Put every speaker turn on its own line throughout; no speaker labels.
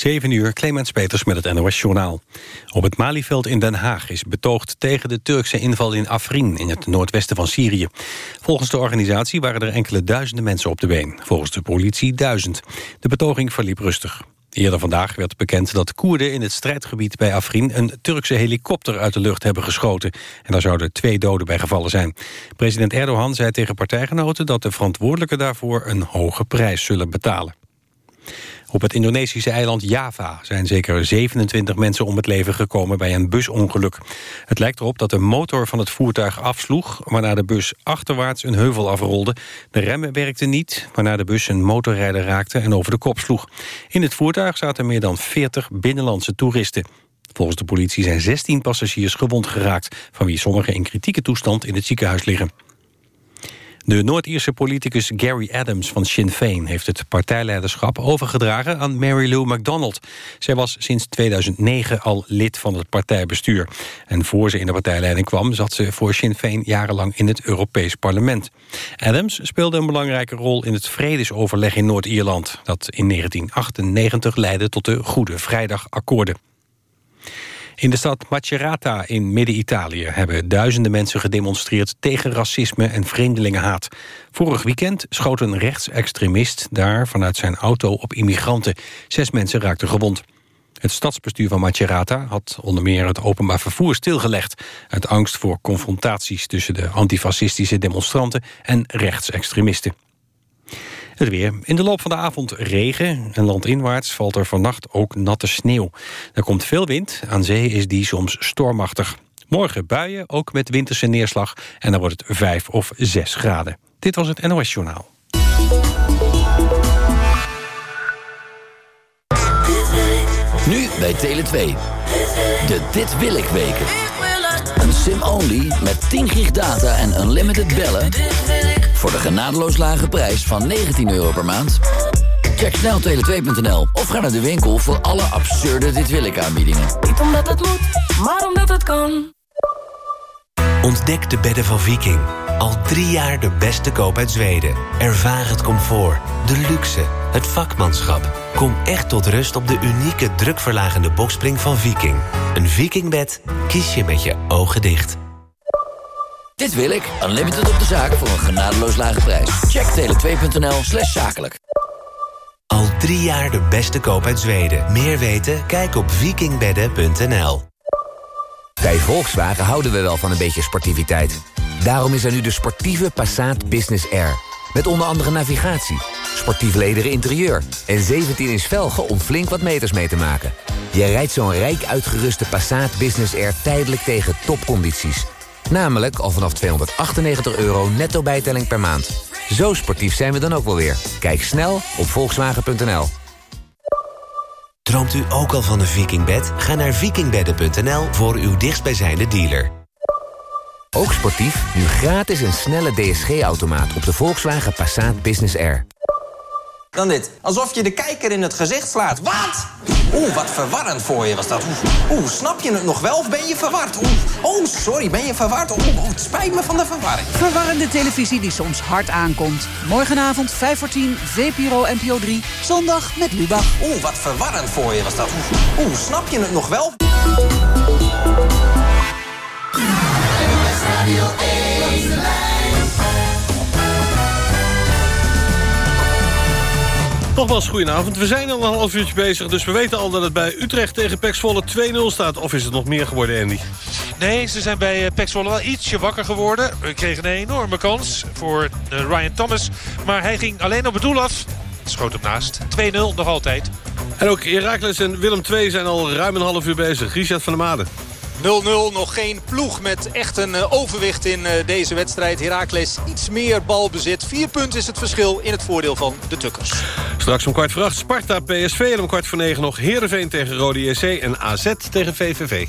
7 uur, Clemens Peters met het NOS Journaal. Op het Malieveld in Den Haag is betoogd tegen de Turkse inval in Afrin... in het noordwesten van Syrië. Volgens de organisatie waren er enkele duizenden mensen op de been. Volgens de politie duizend. De betoging verliep rustig. Eerder vandaag werd bekend dat Koerden in het strijdgebied bij Afrin... een Turkse helikopter uit de lucht hebben geschoten. En daar zouden twee doden bij gevallen zijn. President Erdogan zei tegen partijgenoten dat de verantwoordelijken daarvoor... een hoge prijs zullen betalen. Op het Indonesische eiland Java zijn zeker 27 mensen om het leven gekomen bij een busongeluk. Het lijkt erop dat de motor van het voertuig afsloeg, waarna de bus achterwaarts een heuvel afrolde. De remmen werkten niet, waarna de bus een motorrijder raakte en over de kop sloeg. In het voertuig zaten meer dan 40 binnenlandse toeristen. Volgens de politie zijn 16 passagiers gewond geraakt, van wie sommigen in kritieke toestand in het ziekenhuis liggen. De Noord-Ierse politicus Gary Adams van Sinn Féin... heeft het partijleiderschap overgedragen aan Mary Lou MacDonald. Zij was sinds 2009 al lid van het partijbestuur. En voor ze in de partijleiding kwam... zat ze voor Sinn Féin jarenlang in het Europees Parlement. Adams speelde een belangrijke rol in het vredesoverleg in Noord-Ierland... dat in 1998 leidde tot de Goede Vrijdagakkoorden. In de stad Macerata in Midden-Italië hebben duizenden mensen gedemonstreerd tegen racisme en vreemdelingenhaat. Vorig weekend schoot een rechtsextremist daar vanuit zijn auto op immigranten. Zes mensen raakten gewond. Het stadsbestuur van Macerata had onder meer het openbaar vervoer stilgelegd... uit angst voor confrontaties tussen de antifascistische demonstranten en rechtsextremisten. Weer. In de loop van de avond regen en landinwaarts valt er vannacht ook natte sneeuw. Er komt veel wind, aan zee is die soms stormachtig. Morgen buien, ook met winterse neerslag en dan wordt het 5 of 6 graden. Dit was het NOS Journaal.
Nu bij Tele2. De Dit Wil Ik weken. Een sim-only met 10 gig data en unlimited bellen... voor de genadeloos lage prijs van 19 euro per maand. Check snel tele2.nl of ga naar de winkel voor alle absurde Dit Wil Ik aanbiedingen.
Niet omdat het moet, maar omdat het kan.
Ontdek de bedden van Viking. Al drie jaar de beste koop uit Zweden. Ervaar het comfort, de luxe, het vakmanschap. Kom echt tot rust op de unieke drukverlagende bokspring van Viking. Een Vikingbed kies je met je ogen dicht.
Dit wil ik. Unlimited op de zaak voor een genadeloos lage prijs. Check tele2.nl slash zakelijk.
Al drie jaar de beste koop uit Zweden. Meer weten? Kijk op vikingbedden.nl.
Bij Volkswagen houden we wel van een beetje sportiviteit. Daarom is er nu de sportieve Passat Business Air. Met onder andere navigatie, sportief lederen interieur... en 17-inch velgen om flink wat meters mee te maken. Je rijdt zo'n rijk uitgeruste Passat Business Air tijdelijk tegen topcondities. Namelijk al vanaf 298 euro netto bijtelling per maand. Zo sportief zijn we dan ook wel weer. Kijk snel op volkswagen.nl.
Droomt u ook al van een vikingbed? Ga naar vikingbedden.nl voor uw dichtstbijzijnde dealer.
Ook sportief, nu gratis een snelle DSG-automaat op de Volkswagen Passat Business Air.
Dan dit. Alsof je de kijker in het gezicht slaat. Wat? Oeh, wat verwarrend voor je was dat. Oeh, snap je het nog wel of ben je verward? Oeh, oh, sorry, ben je verward? Oeh, oh, het spijt me van de verwarring.
Verwarrende televisie die soms hard aankomt. Morgenavond 5 voor 10, VPRO NPO 3. Zondag met Lubach.
Oeh, wat verwarrend voor je was dat. Oeh, snap je het nog wel?
Radio 1.
Nogmaals, goedenavond. We zijn al een half uurtje bezig, dus we weten al dat het bij Utrecht tegen Pek Zwolle 2-0 staat. Of is het nog meer geworden, Andy?
Nee, ze zijn bij eh, Pek Zwolle wel ietsje wakker geworden. We kregen een enorme kans voor eh, Ryan Thomas. Maar hij ging alleen op het doel af. Schoot hem naast. 2-0 nog altijd.
En ook Herakles en Willem II zijn al ruim een half uur bezig. Richard van der Made.
0-0, nog geen ploeg met echt een eh, overwicht in deze wedstrijd. Heracles iets meer balbezit. Vier punten is het verschil in het voordeel van de Tukkers.
Straks om kwart voor acht Sparta, PSV en om kwart voor negen nog Heerenveen tegen Rode JC en AZ tegen VVV.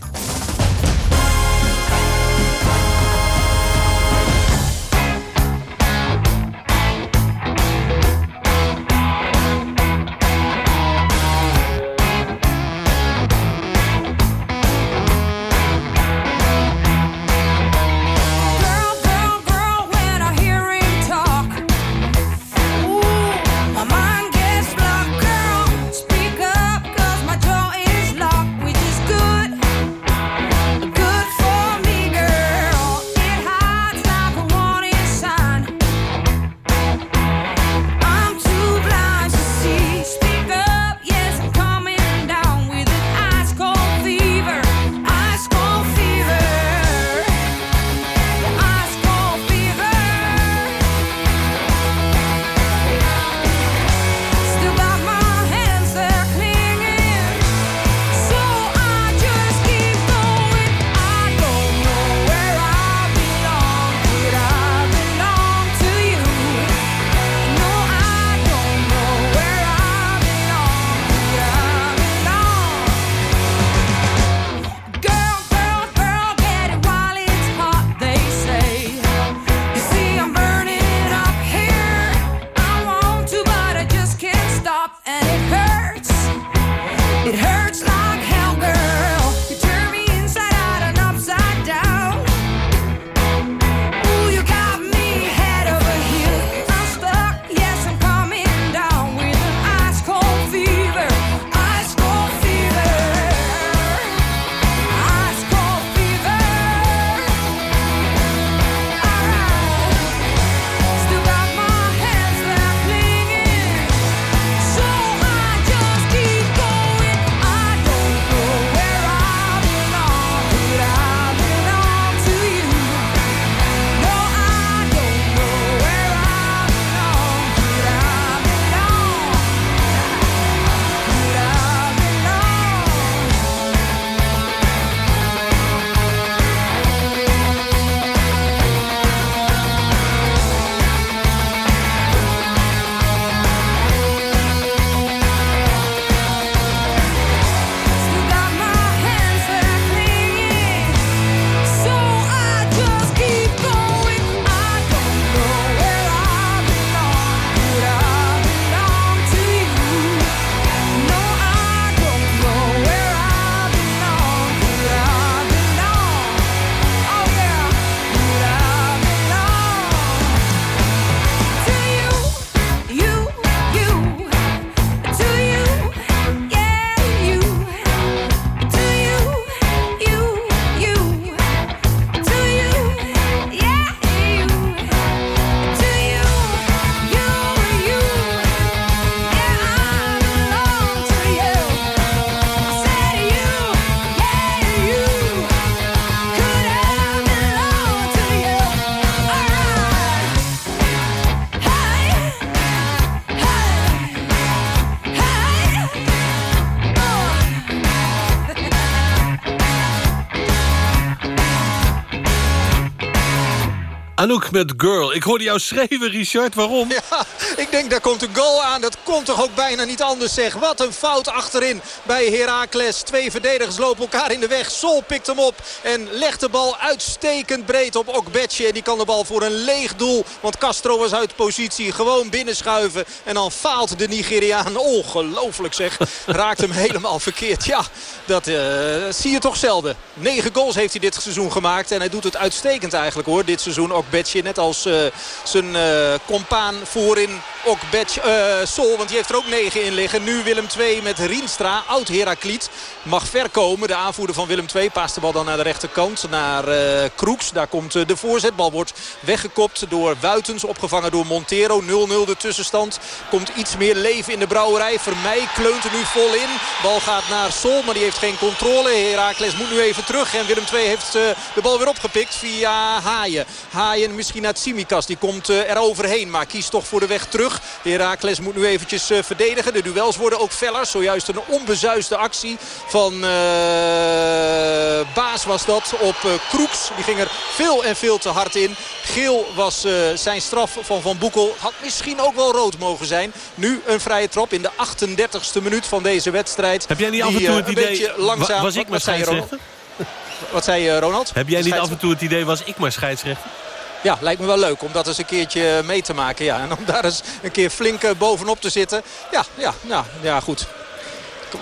Anouk met Girl. Ik hoorde jou schreeuwen, Richard. Waarom?
Ja, ik denk daar komt een goal aan. Dat komt toch ook bijna niet anders zeg. Wat een fout achterin bij Heracles. Twee verdedigers lopen elkaar in de weg. Sol pikt hem op en legt de bal uitstekend breed op Okbetje. En die kan de bal voor een leeg doel. Want Castro was uit positie. Gewoon binnenschuiven. En dan faalt de Nigeriaan. Ongelooflijk zeg. Raakt hem helemaal verkeerd. Ja, dat uh, zie je toch zelden. Negen goals heeft hij dit seizoen gemaakt. En hij doet het uitstekend eigenlijk hoor. Dit seizoen Okbetje. Net als uh, zijn uh, compaan voorin Okbetje. Sol, want die heeft er ook negen in liggen. Nu Willem II met Rienstra. Oud Herakliet. Mag ver komen. De aanvoerder van Willem II paast de bal dan naar de rechterkant. Naar Kroeks. Daar komt de voorzetbal. Wordt weggekopt door Wuitens. Opgevangen door Montero. 0-0 de tussenstand. Komt iets meer leven in de brouwerij. Vermeij kleunt er nu vol in. Bal gaat naar Sol. Maar die heeft geen controle. Herakles moet nu even terug. En Willem II heeft de bal weer opgepikt via Haaien. Haaien misschien naar Tsimikas. Die komt er overheen. Maar kiest toch voor de weg terug. Herakles moet nu eventjes verdedigen. De duels worden ook feller. Zojuist een onbezuiste actie van uh, Baas was dat op Kroeks. Die ging er veel en veel te hard in. Geel was uh, zijn straf van Van Boekel. Had misschien ook wel rood mogen zijn. Nu een vrije trap in de 38e minuut van deze wedstrijd.
Heb jij niet af en toe het idee...
Langzaam,
was ik maar scheidsrechter?
Wat zei je Ronald?
Heb jij niet af en toe het idee was ik maar scheidsrechter?
Ja, lijkt me wel leuk om dat eens een keertje mee te maken. Ja. En om daar eens een keer flink bovenop te zitten. Ja, ja, ja, ja goed. Ik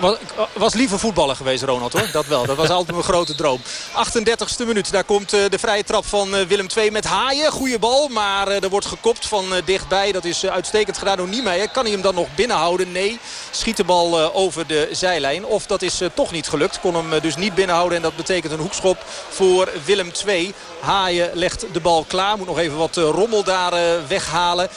was liever voetballer geweest, Ronald. hoor. Dat wel. Dat was altijd mijn grote droom. 38e minuut. Daar komt de vrije trap van Willem II met Haaien. Goede bal, maar er wordt gekopt van dichtbij. Dat is uitstekend gedaan door Niemeyer. Kan hij hem dan nog binnenhouden? Nee. Schiet de bal over de zijlijn. Of dat is toch niet gelukt. Kon hem dus niet binnenhouden. En dat betekent een hoekschop voor Willem II. Haaien legt de bal klaar. Moet nog even wat rommel daar weghalen.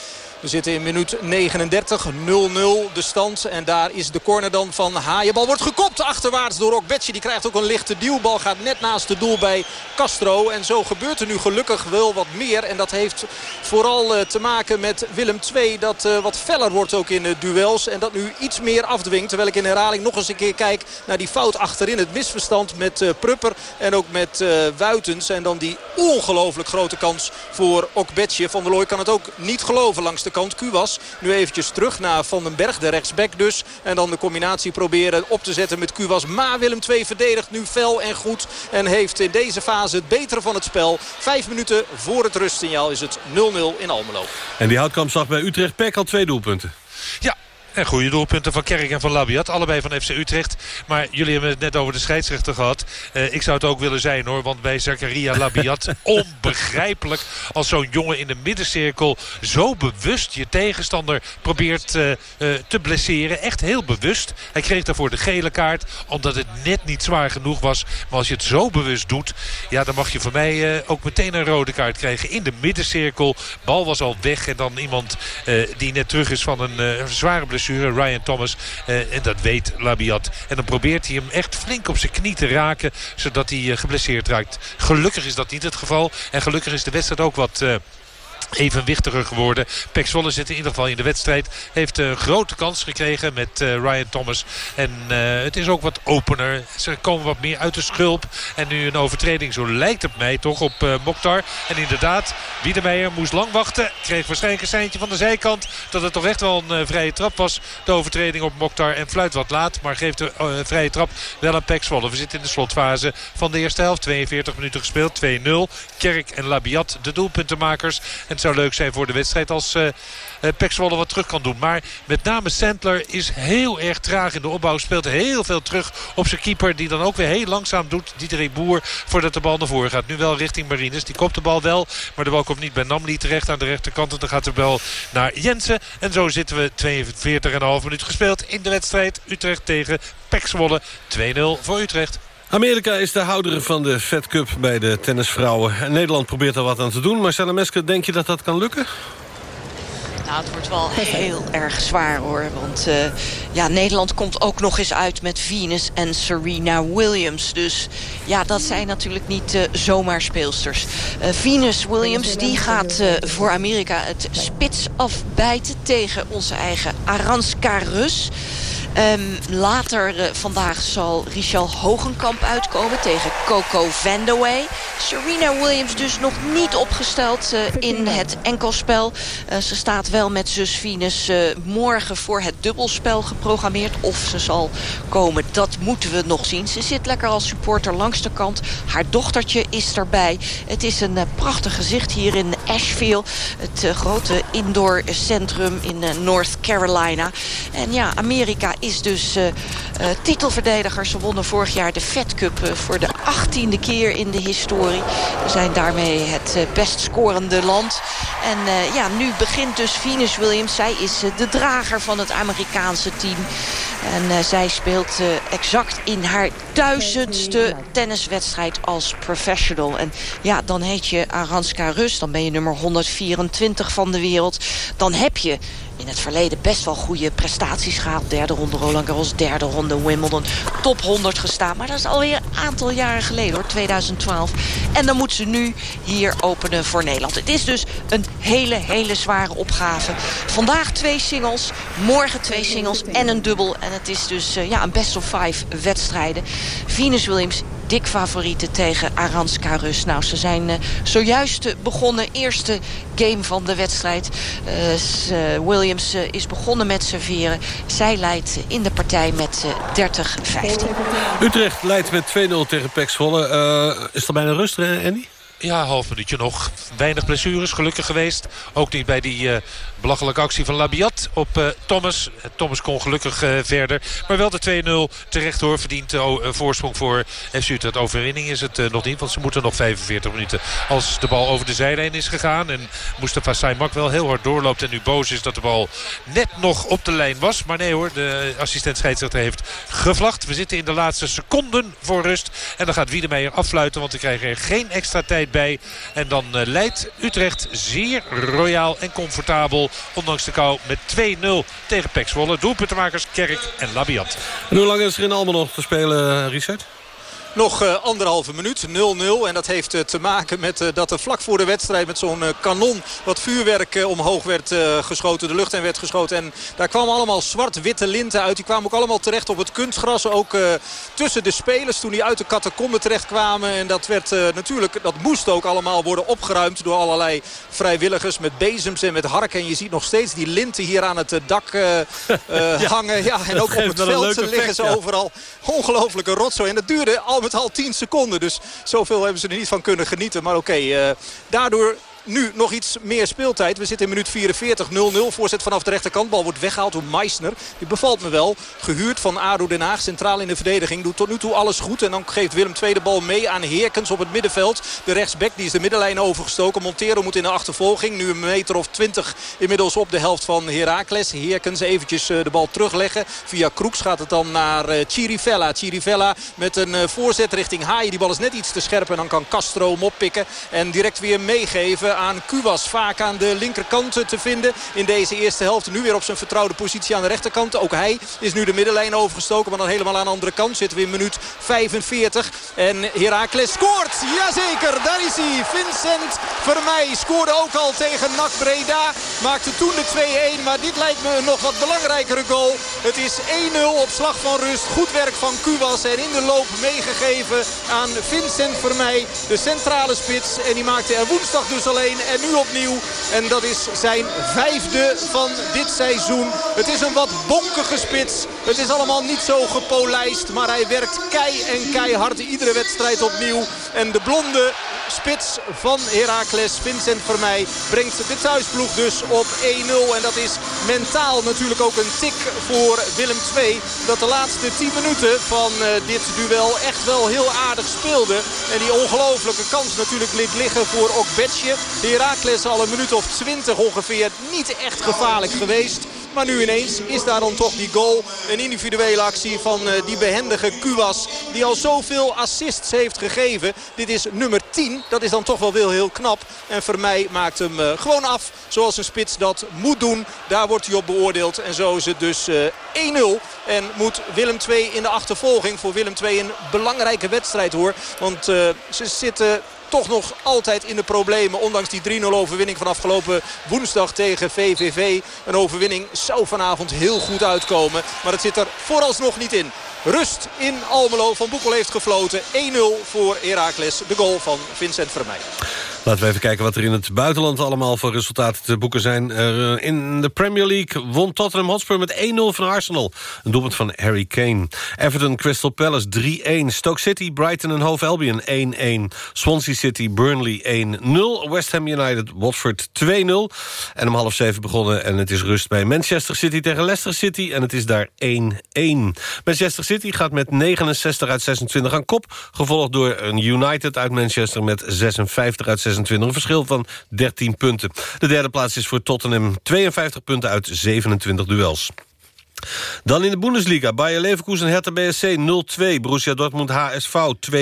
We zitten in minuut 39, 0-0 de stand. En daar is de corner dan van Haaienbal. Wordt gekopt achterwaarts door Okbetje. Die krijgt ook een lichte duwbal. Gaat net naast het doel bij Castro. En zo gebeurt er nu gelukkig wel wat meer. En dat heeft vooral te maken met Willem II. Dat wat feller wordt ook in de duels. En dat nu iets meer afdwingt. Terwijl ik in herhaling nog eens een keer kijk naar die fout achterin. Het misverstand met Prupper en ook met Wuitens. En dan die ongelooflijk grote kans voor Okbetje. Van der Looy kan het ook niet geloven langs de kant. Kuwas nu eventjes terug naar Van den Berg, de rechtsback dus. En dan de combinatie proberen op te zetten met Kuwas. Maar Willem II verdedigt nu fel en goed. En heeft in deze fase het betere van het spel. Vijf minuten voor het rustsignaal is het 0-0 in Almelo.
En die houtkamp zag bij Utrecht Peck al twee doelpunten.
Ja, en goede doelpunten van Kerk en van Labiat. Allebei van FC Utrecht. Maar jullie hebben het net over de scheidsrechter gehad. Uh, ik zou het ook willen zijn hoor. Want bij Zakaria Labiat onbegrijpelijk als zo'n jongen in de middencirkel zo bewust je tegenstander probeert uh, uh, te blesseren. Echt heel bewust. Hij kreeg daarvoor de gele kaart. Omdat het net niet zwaar genoeg was. Maar als je het zo bewust doet. Ja dan mag je van mij ook meteen een rode kaart krijgen. In de middencirkel. Bal was al weg. En dan iemand die net terug is van een zware blessure. Ryan Thomas. Uh, en dat weet Labiat. En dan probeert hij hem echt flink op zijn knie te raken. Zodat hij uh, geblesseerd raakt. Gelukkig is dat niet het geval. En gelukkig is de wedstrijd ook wat... Evenwichtiger geworden. Pek Zwolle zit in ieder geval in de wedstrijd. Heeft een grote kans gekregen met uh, Ryan Thomas. En uh, het is ook wat opener. Ze komen wat meer uit de schulp. En nu een overtreding, zo lijkt het mij toch, op uh, Mokhtar. En inderdaad, Wiedemeijer moest lang wachten. Kreeg waarschijnlijk een seintje van de zijkant. Dat het toch echt wel een vrije trap was. De overtreding op Mokhtar. En fluit wat laat, maar geeft de vrije trap wel aan Pek Zwolle. We zitten in de slotfase van de eerste helft. 42 minuten gespeeld, 2-0. Kerk en Labiat, de doelpuntenmakers. En zou leuk zijn voor de wedstrijd als uh, Pek Zwolle wat terug kan doen. Maar met name Sandler is heel erg traag in de opbouw. Speelt heel veel terug op zijn keeper. Die dan ook weer heel langzaam doet. Dietrich Boer voordat de bal naar voren gaat. Nu wel richting Marines. Die kopt de bal wel. Maar de bal komt niet bij Namli terecht aan de rechterkant. En dan gaat de bal naar Jensen. En zo zitten we 42,5 minuut gespeeld in de wedstrijd. Utrecht tegen Pek Zwolle. 2-0 voor Utrecht.
Amerika is de houder van de Fed Cup bij de tennisvrouwen. En Nederland probeert er wat aan te doen. Marcella Mesker, denk je dat dat kan lukken?
Nou, het wordt wel heel erg zwaar hoor. Want uh, ja, Nederland komt ook nog eens uit met Venus en Serena Williams. Dus ja, dat zijn natuurlijk niet uh, zomaar speelsters. Uh, Venus Williams die gaat voor Amerika het spits afbijten tegen onze eigen Aranska Rus. Ehm, later uh, vandaag zal Richel Hogenkamp uitkomen tegen Coco Vandewey. Serena Williams dus nog niet opgesteld uh, in het enkelspel. Uh, ze staat wel met zus Venus morgen voor het dubbelspel geprogrammeerd. Of ze zal komen, dat moeten we nog zien. Ze zit lekker als supporter langs de kant. Haar dochtertje is erbij. Het is een prachtig gezicht hier in Asheville. Het grote indoor centrum in North Carolina. En ja, Amerika is dus uh, titelverdediger. Ze wonnen vorig jaar de Fed Cup voor de achttiende keer in de historie. Ze zijn daarmee het best scorende land. En ja, nu begint dus Venus Williams. Zij is de drager van het Amerikaanse team. En zij speelt exact in haar duizendste tenniswedstrijd als professional. En ja, dan heet je Aranska Rus. Dan ben je nummer 124 van de wereld. Dan heb je in het verleden best wel goede prestaties gehad. Derde ronde Roland Garros, derde ronde Wimbledon. Top 100 gestaan. Maar dat is alweer een aantal jaren geleden hoor, 2012. En dan moet ze nu hier openen voor Nederland. Het is dus een hele, hele zware opgave. Vandaag twee singles, morgen twee singles en een dubbel. En het is dus uh, ja, een best of five wedstrijden. Venus Williams dik favorieten tegen Aranska Rus. Nou, ze zijn uh, zojuist begonnen. Eerste game van de wedstrijd. Uh, Williams uh, is begonnen met serveren. Zij leidt in de partij met 30-15.
Utrecht leidt met 2-0 tegen Pek Zwolle. is er bijna rust, Andy?
Ja, half minuutje nog. Weinig blessures, gelukkig geweest. Ook niet bij die uh, belachelijke actie van Labiat op uh, Thomas. Thomas kon gelukkig verder. Maar wel de 2-0 terecht hoor. Verdient voorsprong voor FC Utrecht. Overwinning is het nog niet, want ze moeten nog 45 minuten. Als de bal over de zijlijn is gegaan. En Mustafa Saimak wel heel hard doorloopt. En nu boos is dat de bal net nog op de lijn was. Maar nee hoor, de assistent scheidsrechter heeft gevlacht. We zitten in de laatste seconden voor rust. En dan gaat Wiedemeyer afluiten, want we krijgen er geen extra tijd bij. En dan uh, leidt Utrecht zeer royaal en comfortabel. Ondanks de kou met 2-0 tegen Pek Zwolle. Doelpuntenmakers Kerk en Labiat.
En hoe lang is er in allemaal nog te spelen, Richard?
Nog uh, anderhalve minuut, 0-0. En dat heeft uh, te maken met uh, dat er vlak voor de wedstrijd met zo'n kanon... wat vuurwerk omhoog werd geschoten, de lucht in werd geschoten. En daar kwamen allemaal zwart-witte linten uit. Die kwamen ook allemaal terecht op het kunstgras. Ook tussen de spelers toen die uit de catacombe terecht kwamen. En dat werd natuurlijk, dat moest ook allemaal worden opgeruimd... door allerlei vrijwilligers met bezems en met harken. En je ziet nog steeds die linten hier aan het dak ja. hangen. Ja, en ook op het veld liggen ze ja. overal. Ongelooflijke rotzooi. En dat duurde al met al 10 seconden. Dus zoveel hebben ze er niet van kunnen genieten. Maar oké, uh, daardoor nu nog iets meer speeltijd. We zitten in minuut 44, 0-0. Voorzet vanaf de rechterkant. Bal wordt weggehaald door Meissner. Die bevalt me wel. Gehuurd van ADO Den Haag. Centraal in de verdediging. Doet tot nu toe alles goed. En dan geeft Willem II de bal mee aan Heerkens op het middenveld. De rechtsback die is de middenlijn overgestoken. Montero moet in de achtervolging. Nu een meter of 20 inmiddels op de helft van Heracles. Heerkens eventjes de bal terugleggen. Via Kroeks gaat het dan naar Chirivella. Chirivella met een voorzet richting Haaien. Die bal is net iets te scherp. En dan kan Castro hem oppikken. En direct weer meegeven aan Kuwas. Vaak aan de linkerkant te vinden in deze eerste helft. Nu weer op zijn vertrouwde positie aan de rechterkant. Ook hij is nu de middenlijn overgestoken. Maar dan helemaal aan de andere kant zitten we in minuut 45. En Heracles scoort. Jazeker, daar is hij. Vincent Vermeij scoorde ook al tegen NAC Breda. Maakte toen de 2-1. Maar dit lijkt me een nog wat belangrijkere goal. Het is 1-0 op slag van rust. Goed werk van Kuwas. En in de loop meegegeven aan Vincent Vermeij. De centrale spits. En die maakte er woensdag dus alleen en nu opnieuw. En dat is zijn vijfde van dit seizoen. Het is een wat bonkige spits. Het is allemaal niet zo gepolijst. Maar hij werkt kei en keihard iedere wedstrijd opnieuw. En de blonde spits van Heracles, Vincent Vermeij, brengt de thuisploeg dus op 1-0. En dat is mentaal natuurlijk ook een tik voor Willem II. Dat de laatste 10 minuten van uh, dit duel echt wel heel aardig speelde. En die ongelofelijke kans natuurlijk liet liggen voor Okbetje. Heracles al een minuut of 20 ongeveer niet echt gevaarlijk geweest. Maar nu ineens is daar dan toch die goal. Een individuele actie van uh, die behendige Kuwas. Die al zoveel assists heeft gegeven. Dit is nummer 10. Dat is dan toch wel heel, heel knap. En voor mij maakt hem uh, gewoon af. Zoals een spits dat moet doen. Daar wordt hij op beoordeeld. En zo is het dus uh, 1-0. En moet Willem II in de achtervolging. Voor Willem II een belangrijke wedstrijd hoor. Want ze zitten toch nog altijd in de problemen. Ondanks die 3-0 overwinning van afgelopen woensdag tegen VVV. Een overwinning zou vanavond heel goed uitkomen. Maar het zit er vooralsnog niet in. Rust in Almelo. Van Boekel heeft gefloten. 1-0 voor Heracles. De goal van Vincent Vermeij.
Laten we even kijken wat er in het buitenland allemaal voor resultaten te boeken zijn. in de Premier League won Tottenham Hotspur met 1-0 van Arsenal. Een doelpunt van Harry Kane. Everton Crystal Palace 3-1. Stoke City Brighton en Hove Albion 1-1. Swansea City Burnley 1-0. West Ham United Watford 2-0. En om half zeven begonnen en het is rust bij Manchester City tegen Leicester City. En het is daar 1-1. Manchester City gaat met 69 uit 26 aan kop. Gevolgd door een United uit Manchester met 56 uit 26. 26, een verschil van 13 punten. De derde plaats is voor Tottenham 52 punten uit 27 duels. Dan in de Bundesliga. Bayer Leverkusen Hertha BSC 0-2. Borussia Dortmund HSV 2-0.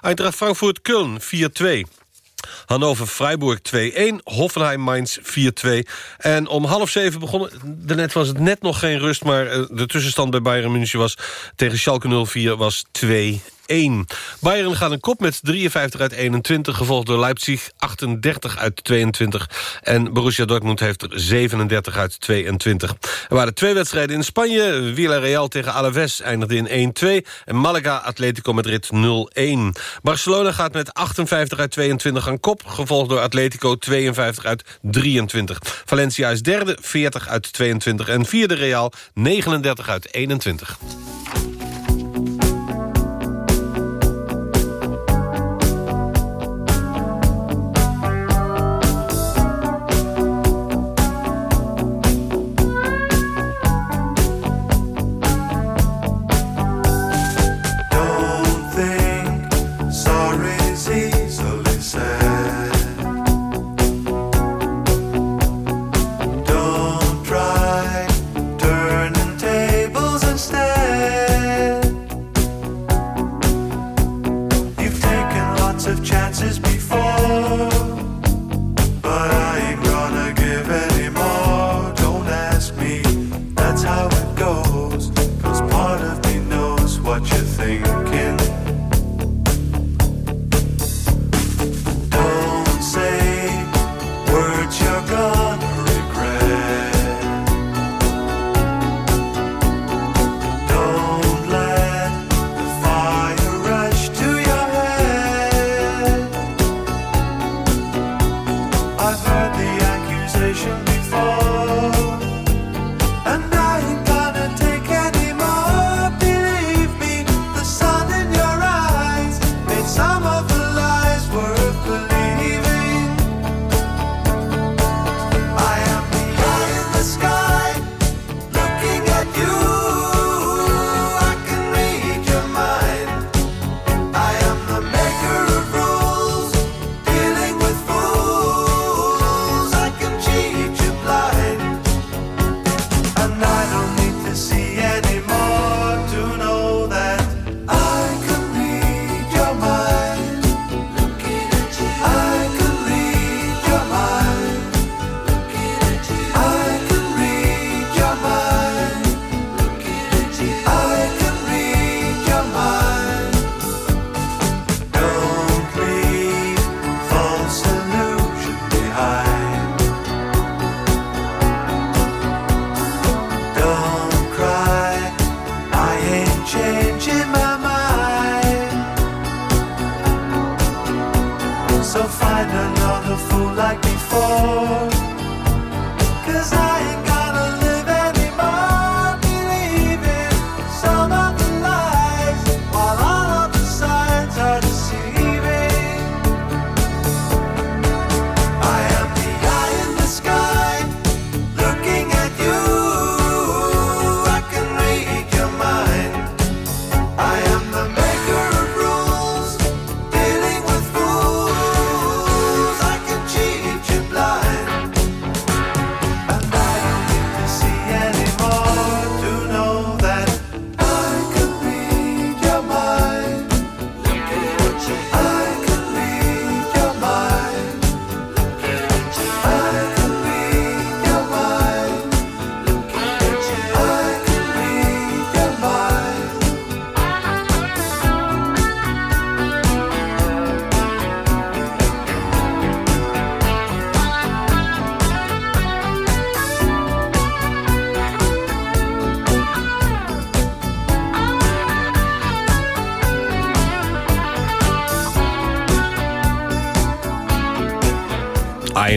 Eintracht Frankfurt Köln 4-2. Hannover-Freiburg 2-1. Hoffenheim-Mainz 4-2. En om half zeven begonnen... Daarnet was het net nog geen rust... maar eh, de tussenstand bij Bayern München was... tegen Schalke 04 was 2 1. Bayern gaat een kop met 53 uit 21, gevolgd door Leipzig 38 uit 22. En Borussia Dortmund heeft er 37 uit 22. Er waren twee wedstrijden in Spanje. Villarreal tegen Alaves eindigde in 1-2. En Malaga Atletico Madrid 0-1. Barcelona gaat met 58 uit 22 aan kop, gevolgd door Atletico 52 uit 23. Valencia is derde, 40 uit 22. En vierde Real 39 uit 21.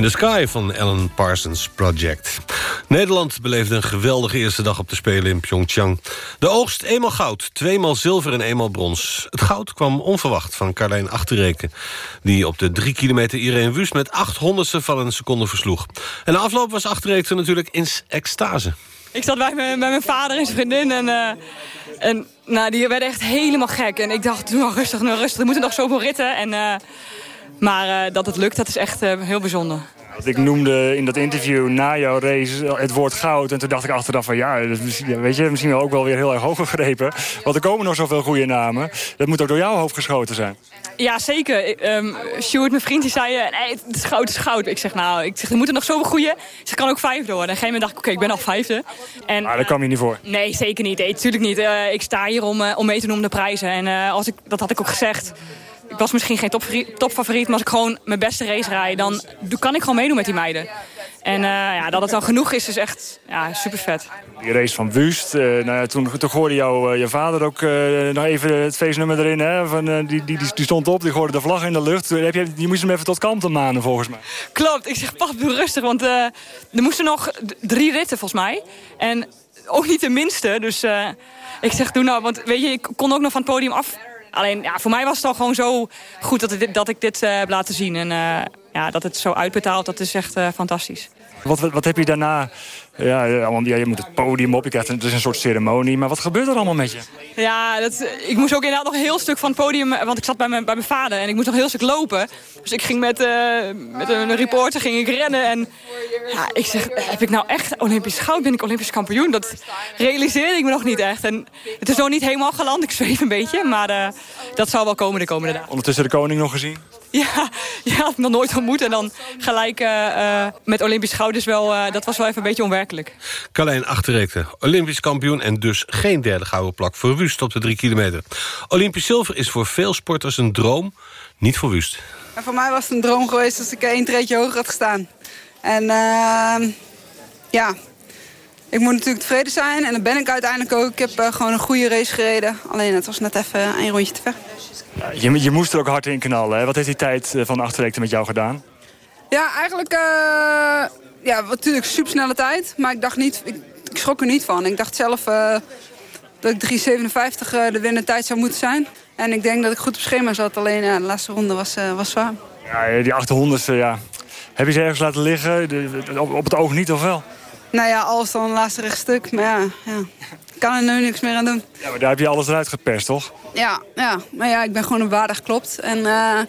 In the Sky van Alan Parsons Project. Nederland beleefde een geweldige eerste dag op de Spelen in Pyeongchang. De oogst eenmaal goud, tweemaal zilver en eenmaal brons. Het goud kwam onverwacht van Carlijn Achterreken... die op de drie kilometer Irene Wust met 800ste van een seconde versloeg. En de afloop was Achterreken natuurlijk in extase.
Ik zat bij mijn, mijn vader en zijn vriendin en... Uh, en nou, die werden echt helemaal gek. En ik dacht, doe rustig, nou rustig. Er moeten nog zoveel ritten. En, uh, maar uh, dat het lukt, dat is echt heel bijzonder.
Ik noemde in dat interview na jouw race het woord goud. En toen dacht ik achteraf van ja, weet je, misschien wel ook wel weer heel erg hoog gegrepen. Want er komen nog zoveel goede namen. Dat moet ook door jouw hoofd geschoten zijn.
Ja, zeker. Um, Stuart, mijn vriend, die zei... nee, het is goud, het is goud. Ik zeg, nou, ik zeg, er moeten nog zoveel goede. Ze kan ook vijfde worden. En op een gegeven moment dacht ik, oké, ik ben al vijfde. En,
maar dat kwam je niet voor?
Nee, zeker niet. Nee, natuurlijk niet. Uh, ik sta hier om, uh, om mee te doen om de prijzen. En uh, als ik, dat had ik ook gezegd ik was misschien geen topfavoriet, maar als ik gewoon mijn beste race rijd... dan kan ik gewoon meedoen met die meiden. En uh, ja, dat het dan genoeg is, is echt ja, super vet.
Die race van Wust, uh, nou ja, toen, toen gooorde jou, uh, je vader ook nog even het feestnummer erin. Hè, van, die, die, die, stond op, die gooide de vlag in de lucht. Heb je, je moest hem even tot kant manen, volgens mij.
Klopt, ik zeg, pap, doe rustig, want er moesten nog drie ritten, volgens mij. En ook niet de minste, dus ik zeg, doe nou, want weet je, ik kon ook nog van het podium af Alleen ja, voor mij was het al gewoon zo goed dat, het, dat ik dit uh, heb laten zien. En uh, ja, dat het zo uitbetaalt, dat is echt uh, fantastisch.
Wat, wat, wat, heb je daarna... Ja, ja, je moet het podium op, je krijgt, het is een soort ceremonie. Maar wat gebeurt er allemaal met je?
Ja, dat, ik moest ook inderdaad nog een heel stuk van het podium... want ik zat bij mijn, bij mijn vader en ik moest nog een heel stuk lopen. Dus ik ging met, met een reporter ging ik rennen. En ja, ik zeg, heb ik nou echt Olympisch goud? Ben ik Olympisch kampioen? Dat realiseerde ik me nog niet echt. En het is nog niet helemaal geland, ik zweef een beetje. Maar uh, dat zal wel komen de komende dagen.
Ondertussen de koning nog gezien?
Ja, ja had nog nooit ontmoet. En dan gelijk uh, uh, met Olympisch goud is wel, uh, dat was wel even een beetje onwerkelijk.
Carlijn Achterreekte, Olympisch kampioen... en dus geen derde gouden plak voor Wust op de drie kilometer. Olympisch zilver is voor veel sporters een droom, niet voor Wust.
En voor mij was het een droom geweest als ik één treetje hoger had gestaan. En uh, ja, ik moet natuurlijk tevreden zijn. En dat ben ik uiteindelijk ook. Ik heb uh, gewoon een goede race gereden. Alleen het was net even een rondje te ver.
Je, je, moest er ook hard in knallen. Hè? Wat heeft die tijd van Achterreekte met jou gedaan?
Ja, eigenlijk... Uh, ja, natuurlijk supersnelle tijd. Maar ik dacht niet... Ik, ik, schrok er niet van. Ik dacht zelf uh, dat ik 3,57 de winnende tijd zou moeten zijn. En ik denk dat ik goed op schema zat. Alleen ja, de laatste ronde was, was zwaar.
Ja, die 800ste, ja. Heb je ze ergens laten liggen? op het oog niet, of wel?
Nou ja, alles dan een laatste rechtstuk. Maar ja, ja, kan er nu niks meer aan doen.
Ja, maar daar heb je alles eruit geperst, toch?
Ja, ja. maar ja, ik ben gewoon een waardig klopt. En uh,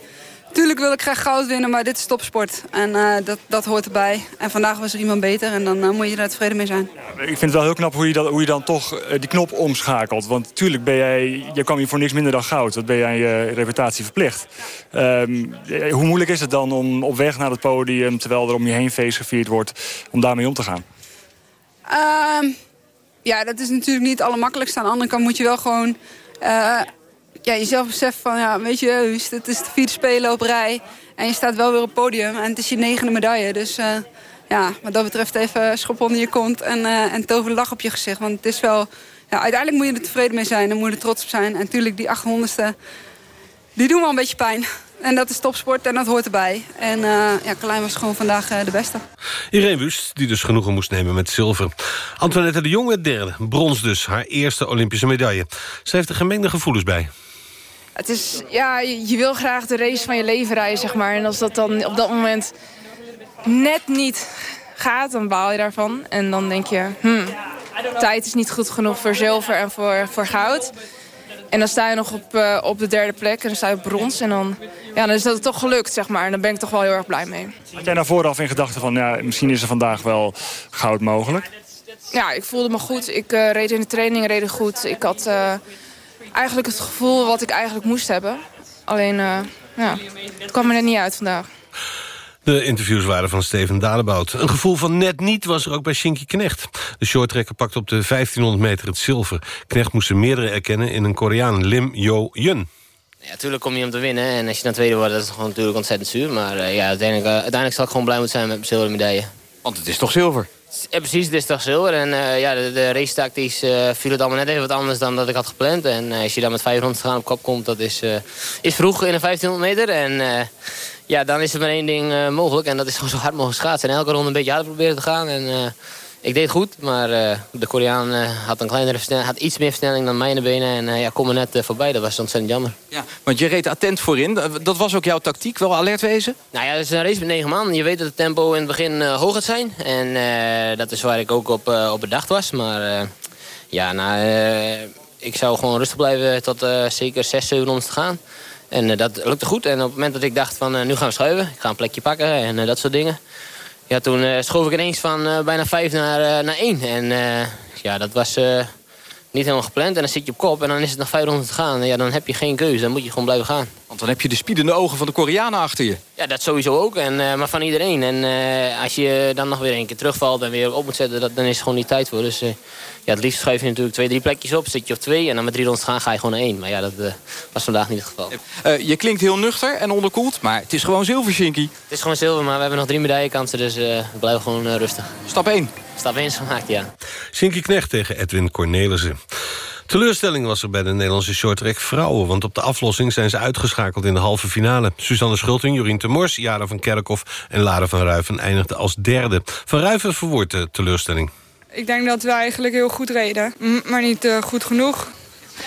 tuurlijk wil ik graag goud winnen, maar dit is topsport. En uh, dat, dat hoort erbij. En vandaag was er iemand beter en dan uh, moet je daar tevreden mee zijn.
Ja, ik vind het wel heel knap hoe je, dat, hoe je dan toch die knop omschakelt. Want tuurlijk ben jij, je kwam hier voor niks minder dan goud. Dat ben jij je reputatie verplicht. Um, hoe moeilijk is het dan om op weg naar het podium... terwijl er om je heen feest gevierd wordt, om daarmee om te gaan?
Uh, ja, dat is natuurlijk niet het allermakkelijkste. Aan de andere kant moet je wel gewoon uh, ja, jezelf beseffen van... Ja, weet je, het is de vierde spelen op rij. En je staat wel weer op het podium. En het is je negende medaille. Dus uh, ja, wat dat betreft even schop onder je kont. En, uh, en lach op je gezicht. Want het is wel... Ja, uiteindelijk moet je er tevreden mee zijn. En moet je er trots op zijn. En natuurlijk die 800ste... Die doen wel een beetje pijn. En dat is topsport en dat hoort erbij. En uh, ja, Carlijn was gewoon vandaag uh, de beste.
Irene Wust, die dus genoegen moest nemen met zilver. Antoinette de Jong werd derde. Brons dus, haar eerste Olympische medaille. Ze heeft er gemengde gevoelens bij.
Het is, ja, je wil graag de race van je leven rijden, zeg maar. En als dat dan op dat moment net niet gaat, dan baal je daarvan. En dan denk je, hmm, tijd is niet goed genoeg voor zilver en voor, voor goud. En dan sta je nog op, uh, op de derde plek en dan sta je op brons. En dan, ja, dan is dat toch gelukt, zeg maar. En daar ben ik toch wel heel erg blij mee.
Had jij nou vooraf in gedachten van, ja, misschien is er vandaag wel goud mogelijk?
Ja, ik voelde me goed. Ik uh, reed in de training reed goed. Ik had uh, eigenlijk het gevoel wat ik eigenlijk moest hebben. Alleen, ja, het kwam er net niet uit vandaag.
De interviews waren van Steven Dadebout. Een gevoel van net niet was er ook bij Shinky Knecht. De shorttrekker pakte op de 1500 meter het zilver. Knecht moest er meerdere erkennen in een Koreaan, Lim Jo-yun.
Ja, natuurlijk kom je om te winnen. En als je dan tweede wordt, dat is gewoon natuurlijk ontzettend zuur. Maar uh, ja, uiteindelijk, uh, uiteindelijk zal ik gewoon blij moeten zijn met mijn zilveren medaille.
Want het is toch zilver?
Ja, precies, het is toch zilver. En uh, ja, de, de race tactisch viel het allemaal net even wat anders dan dat ik had gepland. En als je dan met 500 gaan op kop komt, dat is, is vroeg in een 1500 meter. En ja, dan is er maar één ding mogelijk. En dat is gewoon zo hard mogelijk schaatsen. En elke ronde een beetje harder proberen te gaan. En ik deed goed, maar uh, de Koreaan had, een kleinere versnelling, had iets meer versnelling dan mij in de benen. En ja, kom er net voorbij, dat was ontzettend jammer.
Ja, want je reed attent voorin. Dat was ook jouw tactiek, wel alert wezen?
Nou ja, het is een race met negen man. Je weet dat het tempo in het begin hoog gaat zijn. En dat is waar ik ook op, op bedacht was. Maar ja, nou, ik zou gewoon rustig blijven tot zeker 6, 7 rondes te gaan. En dat lukte goed. En op het moment dat ik dacht van nu gaan we schuiven. Ik ga een plekje pakken en dat soort dingen ja, toen schoof ik ineens van bijna vijf naar, naar één. En ja, dat was niet helemaal gepland. En dan zit je op kop en dan is het nog 500 te gaan. Ja, dan heb je geen keuze. Dan moet je gewoon blijven gaan.
Want dan heb je de spiedende ogen van de Koreanen achter je.
Ja, dat sowieso ook. En, maar van iedereen. En als je dan nog weer een keer terugvalt en weer op moet zetten... Dat, dan is er gewoon niet tijd voor. Dus ja, het liefst schuif je natuurlijk twee, drie plekjes op. Zit je op twee en dan met drie rondes gaan ga je gewoon naar één. Maar ja, dat was vandaag niet het geval.
je klinkt heel nuchter en onderkoeld, maar het is gewoon zilver, Shinky.
Het is gewoon zilver, maar we hebben nog drie medaillekansen. Dus we blijven gewoon rustig.
Stap 1.
Stap 1 is gemaakt, ja.
Shinky Knecht tegen Edwin Cornelissen. Teleurstelling was er bij de Nederlandse shorttrack vrouwen... want op de aflossing zijn ze uitgeschakeld in de halve finale. Suzanne Schulting, Jorien Temors, Jara van Kerkhoff en Lara van Ruiven eindigden als derde. Van Ruiven verwoordt de teleurstelling.
Ik denk dat we eigenlijk heel goed reden, maar niet uh, goed genoeg.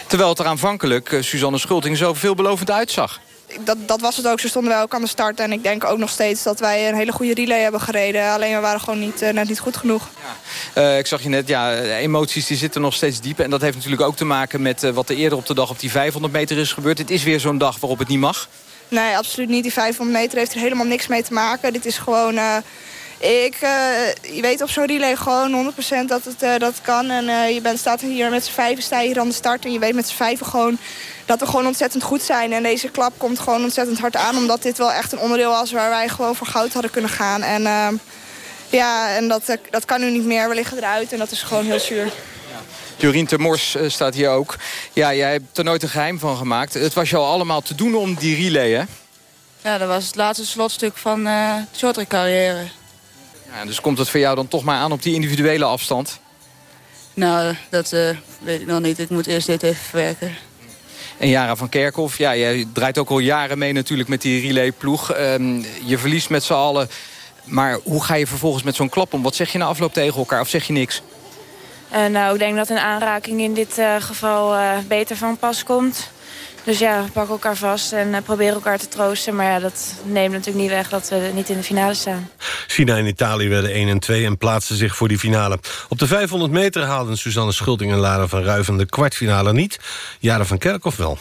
Terwijl het er aanvankelijk, uh, Suzanne Schulting, zo veelbelovend uitzag.
Dat, dat was het ook. Ze stonden wij ook aan de start. En ik denk ook nog steeds dat wij een hele goede relay hebben gereden. Alleen we waren gewoon niet, uh, net niet goed genoeg.
Ja. Uh, ik zag je net, ja, emoties die zitten nog steeds diep. En dat heeft natuurlijk ook te maken met uh, wat er eerder op de dag op die 500 meter is gebeurd. Het is weer zo'n dag waarop het niet mag.
Nee, absoluut niet. Die 500 meter heeft er helemaal niks mee te maken. Dit is gewoon ik, uh, je weet op zo'n relay gewoon 100% dat het, uh, dat kan. En uh, je bent, staat hier met z'n vijven, sta je hier aan de start. En je weet met z'n vijven gewoon dat we gewoon ontzettend goed zijn. En deze klap komt gewoon ontzettend hard aan. Omdat dit wel echt een onderdeel was waar wij gewoon voor goud hadden kunnen gaan. En ja, en dat, dat kan nu niet meer. We liggen eruit en dat is gewoon heel zuur.
Jorien Termors staat hier ook. Ja, jij hebt er nooit een geheim van gemaakt. Het was jou allemaal te doen om die relay, hè?
Ja, dat was het laatste slotstuk van uh, de shorttrack carrière.
Ja, dus komt het voor jou dan toch maar aan op die individuele afstand?
Nou, dat uh, weet ik nog niet. Ik moet eerst dit even verwerken.
En Jara van Kerkhoff, ja, jij draait ook al jaren mee natuurlijk met die relayploeg. Um, je verliest met z'n allen. Maar hoe ga je vervolgens met zo'n klap om? Wat zeg je na afloop tegen elkaar of zeg je niks?
Uh, nou, ik denk dat een aanraking in dit uh, geval beter van pas komt. Dus ja, pakken elkaar vast en uh, proberen elkaar te troosten. Maar ja, dat neemt natuurlijk niet weg dat we niet in de finale staan.
China en Italië werden 1 en 2 en plaatsten zich voor die finale. Op de 500 meter haalden Suzanne Schulting en Lara van Ruiven de kwartfinale niet. Jaren van Kerkhoff wel.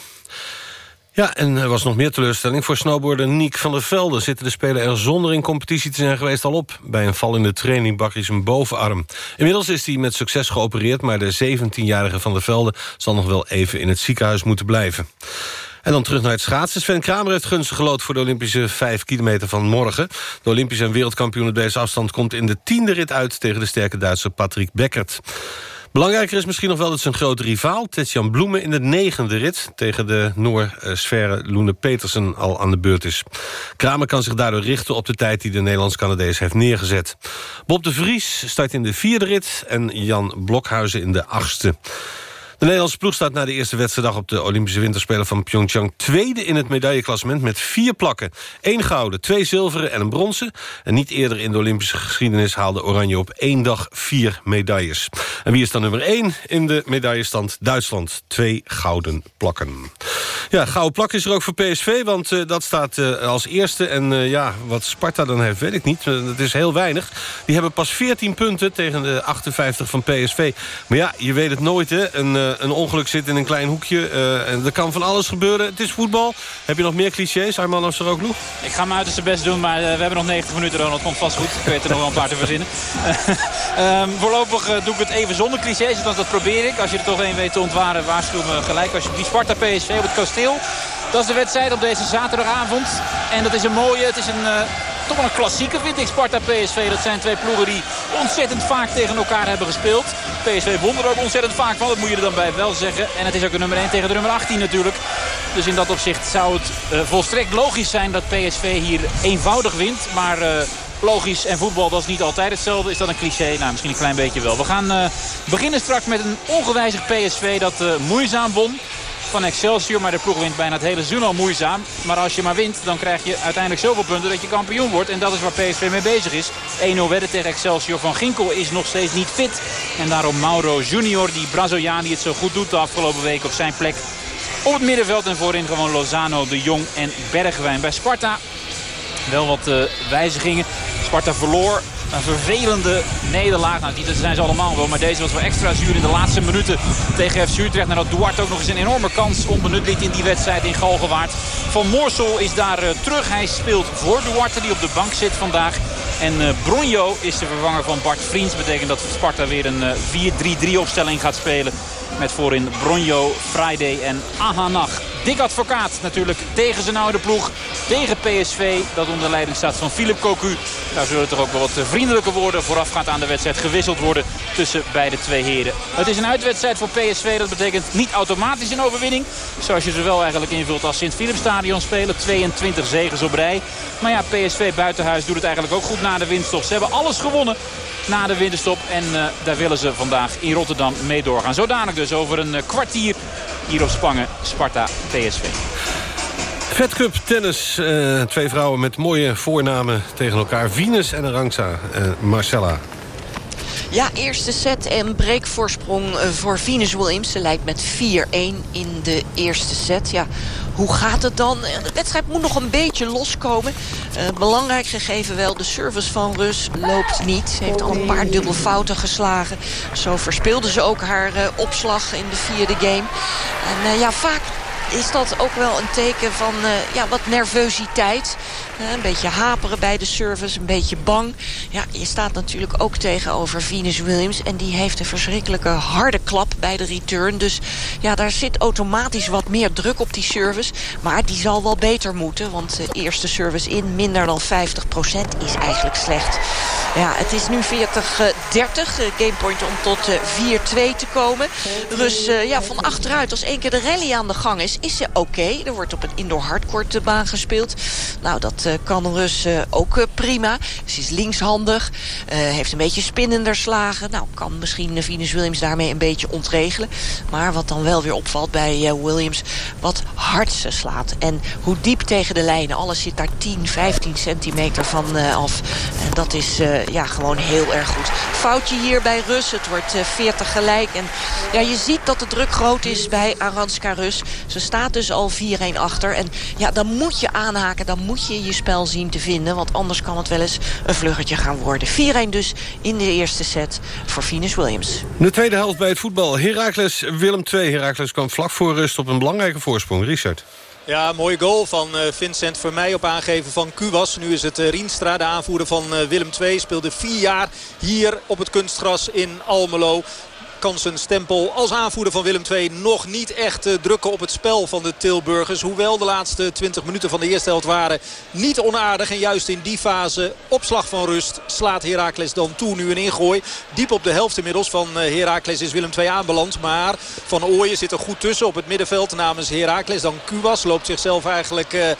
Ja, en er was nog meer teleurstelling. Voor snowboarder Niek van der Velde zitten de Spelen er zonder in competitie te zijn geweest al op. Bij een val in de training bak hij zijn bovenarm. Inmiddels is hij met succes geopereerd... maar de 17-jarige van der Velde zal nog wel even in het ziekenhuis moeten blijven. En dan terug naar het schaatsen. Sven Kramer heeft gunstig gelood voor de Olympische 5 kilometer van morgen. De Olympische en wereldkampioen op deze afstand komt in de tiende rit uit... tegen de sterke Duitse Patrick Beckert. Belangrijker is misschien nog wel dat zijn grote rivaal... Tetjan Bloemen in de negende rit... tegen de Noor-sfère Loene Petersen al aan de beurt is. Kramer kan zich daardoor richten op de tijd... die de Nederlands-Canadees heeft neergezet. Bob de Vries start in de vierde rit... en Jan Blokhuizen in de achtste. De Nederlandse ploeg staat na de eerste wedstrijd op de Olympische Winterspelen van Pyeongchang tweede in het medailleklassement met vier plakken. Eén gouden, twee zilveren en een bronzen. En niet eerder in de Olympische geschiedenis haalde Oranje op één dag vier medailles. En wie is dan nummer één in de medaillestand? Duitsland, twee gouden plakken. Ja, gouden plak is er ook voor PSV, want uh, dat staat uh, als eerste. En uh, ja, wat Sparta dan heeft, weet ik niet. Het is heel weinig. Die hebben pas 14 punten tegen de 58 van PSV. Maar ja, je weet het nooit, hè. Een, een ongeluk zit in een klein hoekje. en er kan van alles gebeuren. Het is voetbal. Heb je nog meer clichés, Arman nog?
Ik ga mijn uiterste best doen, maar we hebben nog 90 minuten, Ronald. Komt vast goed. Ik weet er nog wel een paar te verzinnen. um, voorlopig doe ik het even zonder clichés, want dat probeer ik. Als je er toch één weet te ontwaren, waarschuw me gelijk. Als je die Sparta PSV op het kasteel dat is de wedstrijd op deze zaterdagavond. En dat is een mooie, het is een, uh, toch een klassieke vind ik, Sparta-PSV. Dat zijn twee ploegen die ontzettend vaak tegen elkaar hebben gespeeld. PSV won er ook ontzettend vaak van, dat moet je er dan bij wel zeggen. En het is ook een nummer 1 tegen de nummer 18 natuurlijk. Dus in dat opzicht zou het uh, volstrekt logisch zijn dat PSV hier eenvoudig wint. Maar... Uh, logisch en voetbal dat is niet altijd hetzelfde. Is dat een cliché? Nou, misschien een klein beetje wel. We gaan beginnen straks met een ongewijzigd PSV dat moeizaam won van Excelsior. Maar de ploeg wint bijna het hele seizoen al moeizaam. Maar als je maar wint, dan krijg je uiteindelijk zoveel punten dat je kampioen wordt. En dat is waar PSV mee bezig is. 1-0 wedden tegen Excelsior. Van Ginkel is nog steeds niet fit. En daarom Mauro Junior, die Braziliaan die het zo goed doet de afgelopen week op zijn plek. Op het middenveld en voorin gewoon Lozano, De Jong en Bergwijn. Bij Sparta wel wat uh, wijzigingen. Sparta verloor een vervelende nederlaag. Nou, die zijn ze allemaal wel. Maar deze was wel extra zuur in de laatste minuten tegen FC Utrecht. Nadat Duarte ook nog eens een enorme kans onbenut liet in die wedstrijd in Galgenwaard. Van Moorsel is daar uh, terug. Hij speelt voor Duarte die op de bank zit vandaag. En uh, Bronjo is de vervanger van Bart Vriends. Betekent dat Sparta weer een uh, 4-3-3 opstelling gaat spelen. Met voorin Bronjo, Friday en Ahanach. Dik advocaat natuurlijk tegen zijn oude ploeg. Tegen PSV dat onder leiding staat van Philip Cocu. Daar zullen toch ook wel wat vriendelijke woorden voorafgaand aan de wedstrijd gewisseld worden tussen beide twee heren. Het is een uitwedstrijd voor PSV. Dat betekent niet automatisch een overwinning. Zoals je ze wel eigenlijk invult als Sint-Philip Stadion spelen. 22 zegens op rij. Maar ja, PSV buitenhuis doet het eigenlijk ook goed na de winststop. Ze hebben alles gewonnen na de winterstop. En uh, daar willen ze vandaag in Rotterdam mee doorgaan. Zodanig dus over een uh, kwartier hier op Spangen, Sparta, PSV.
Fed Cup tennis. Uh, twee vrouwen met mooie voornamen tegen elkaar. Venus en Arantxa. Marcella.
Ja, eerste set en breekvoorsprong voor Venus Williams. Ze leidt met 4-1 in de eerste set. Ja, hoe gaat het dan? De wedstrijd moet nog een beetje loskomen. Uh, belangrijk gegeven wel, de service van Rus loopt niet. Ze heeft al een paar dubbelfouten geslagen. Zo verspeelde ze ook haar uh, opslag in de vierde game. En uh, ja, vaak is dat ook wel een teken van ja, wat nervositeit. Een beetje haperen bij de service, een beetje bang. Ja, je staat natuurlijk ook tegenover Venus Williams. En die heeft een verschrikkelijke harde klap bij de return. Dus ja, daar zit automatisch wat meer druk op die service. Maar die zal wel beter moeten. Want de eerste service in, minder dan 50% is eigenlijk slecht. Ja, het is nu 40-30. Gamepoint om tot 4-2 te komen. Dus ja, van achteruit, als één keer de rally aan de gang is, is ze oké. Er wordt op een indoor hardcourt baan gespeeld. Nou, dat kan Rus ook prima. Ze is linkshandig. heeft een beetje spinnender slagen. Nou, kan misschien Venus Williams daarmee een beetje ontregelen. Maar wat dan wel weer opvalt bij Williams... wat hard ze slaat. En hoe diep tegen de lijnen. Alles zit daar 10, 15 centimeter van af. En dat is ja, gewoon heel erg goed. Foutje hier bij Rus. Het wordt 40 gelijk. En ja, je ziet dat de druk groot is bij Aranska Rus. Ze staat dus al 4-1 achter. En ja, dan moet je aanhaken. Dan moet je je spel zien te vinden. Want anders kan het wel eens een vluggetje gaan worden. 4-1 dus in de eerste set voor Venus Williams.
De tweede helft bij het voetbal. Heracles Willem II. Heracles kwam vlak voor rust op een belangrijke voorsprong. Richard.
Ja, mooie goal van Vincent Vermeij op aangeven van Kuwas. Nu is het Rienstra, de aanvoerder van Willem II. Speelde vier jaar hier op het kunstgras in Almelo kan zijn stempel als aanvoerder van Willem II nog niet echt uh, drukken op het spel van de Tilburgers. Hoewel de laatste 20 minuten van de eerste helft waren niet onaardig. En juist in die fase, opslag van rust, slaat Heracles dan toe. Nu een ingooi. Diep op de helft inmiddels van uh, Heracles is Willem II aanbeland. Maar Van Ooyen zit er goed tussen op het middenveld namens Heracles. Dan Kuwas loopt zichzelf eigenlijk... Uh,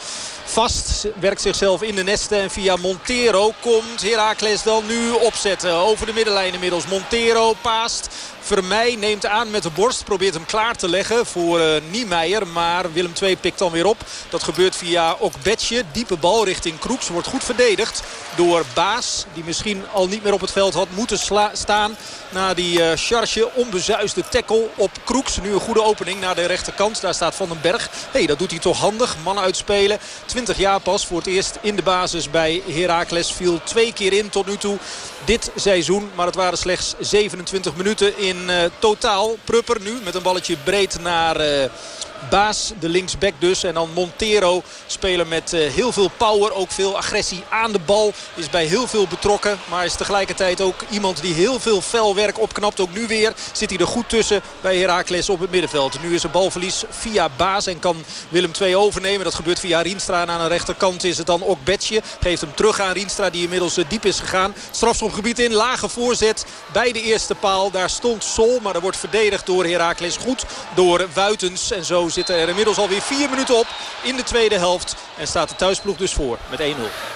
vast. Werkt zichzelf in de nesten. En via Montero komt Heracles dan nu opzetten. Over de middenlijn inmiddels. Montero paast. Vermeij neemt aan met de borst. Probeert hem klaar te leggen voor uh, Niemeyer. Maar Willem II pikt dan weer op. Dat gebeurt via Okbetje. Diepe bal richting Kroeks. Wordt goed verdedigd door Baas. Die misschien al niet meer op het veld had moeten staan. Na die uh, charge onbezuisde tackle op Kroeks. Nu een goede opening naar de rechterkant. Daar staat Van den Berg. hey, dat doet hij toch handig. Mannen uitspelen. 20 jaar pas voor het eerst in de basis bij Heracles. Viel twee keer in tot nu toe dit seizoen. Maar het waren slechts 27 minuten in uh, totaal. Prupper nu met een balletje breed naar... Baas, de linksback dus. En dan Montero, speler met uh, heel veel power. Ook veel agressie aan de bal. Is bij heel veel betrokken. Maar is tegelijkertijd ook iemand die heel veel fel werk opknapt. Ook nu weer zit hij er goed tussen bij Heracles op het middenveld. Nu is er balverlies via Baas en kan Willem II overnemen. Dat gebeurt via Rienstra. En aan de rechterkant is het dan ook Betje. Geeft hem terug aan Rienstra die inmiddels diep is gegaan. Strafschopgebied in, lage voorzet bij de eerste paal. Daar stond Sol, maar er wordt verdedigd door Heracles goed. Door Wuitens en zo zitten er inmiddels alweer vier minuten op in de tweede helft. En staat de thuisploeg dus voor met 1-0.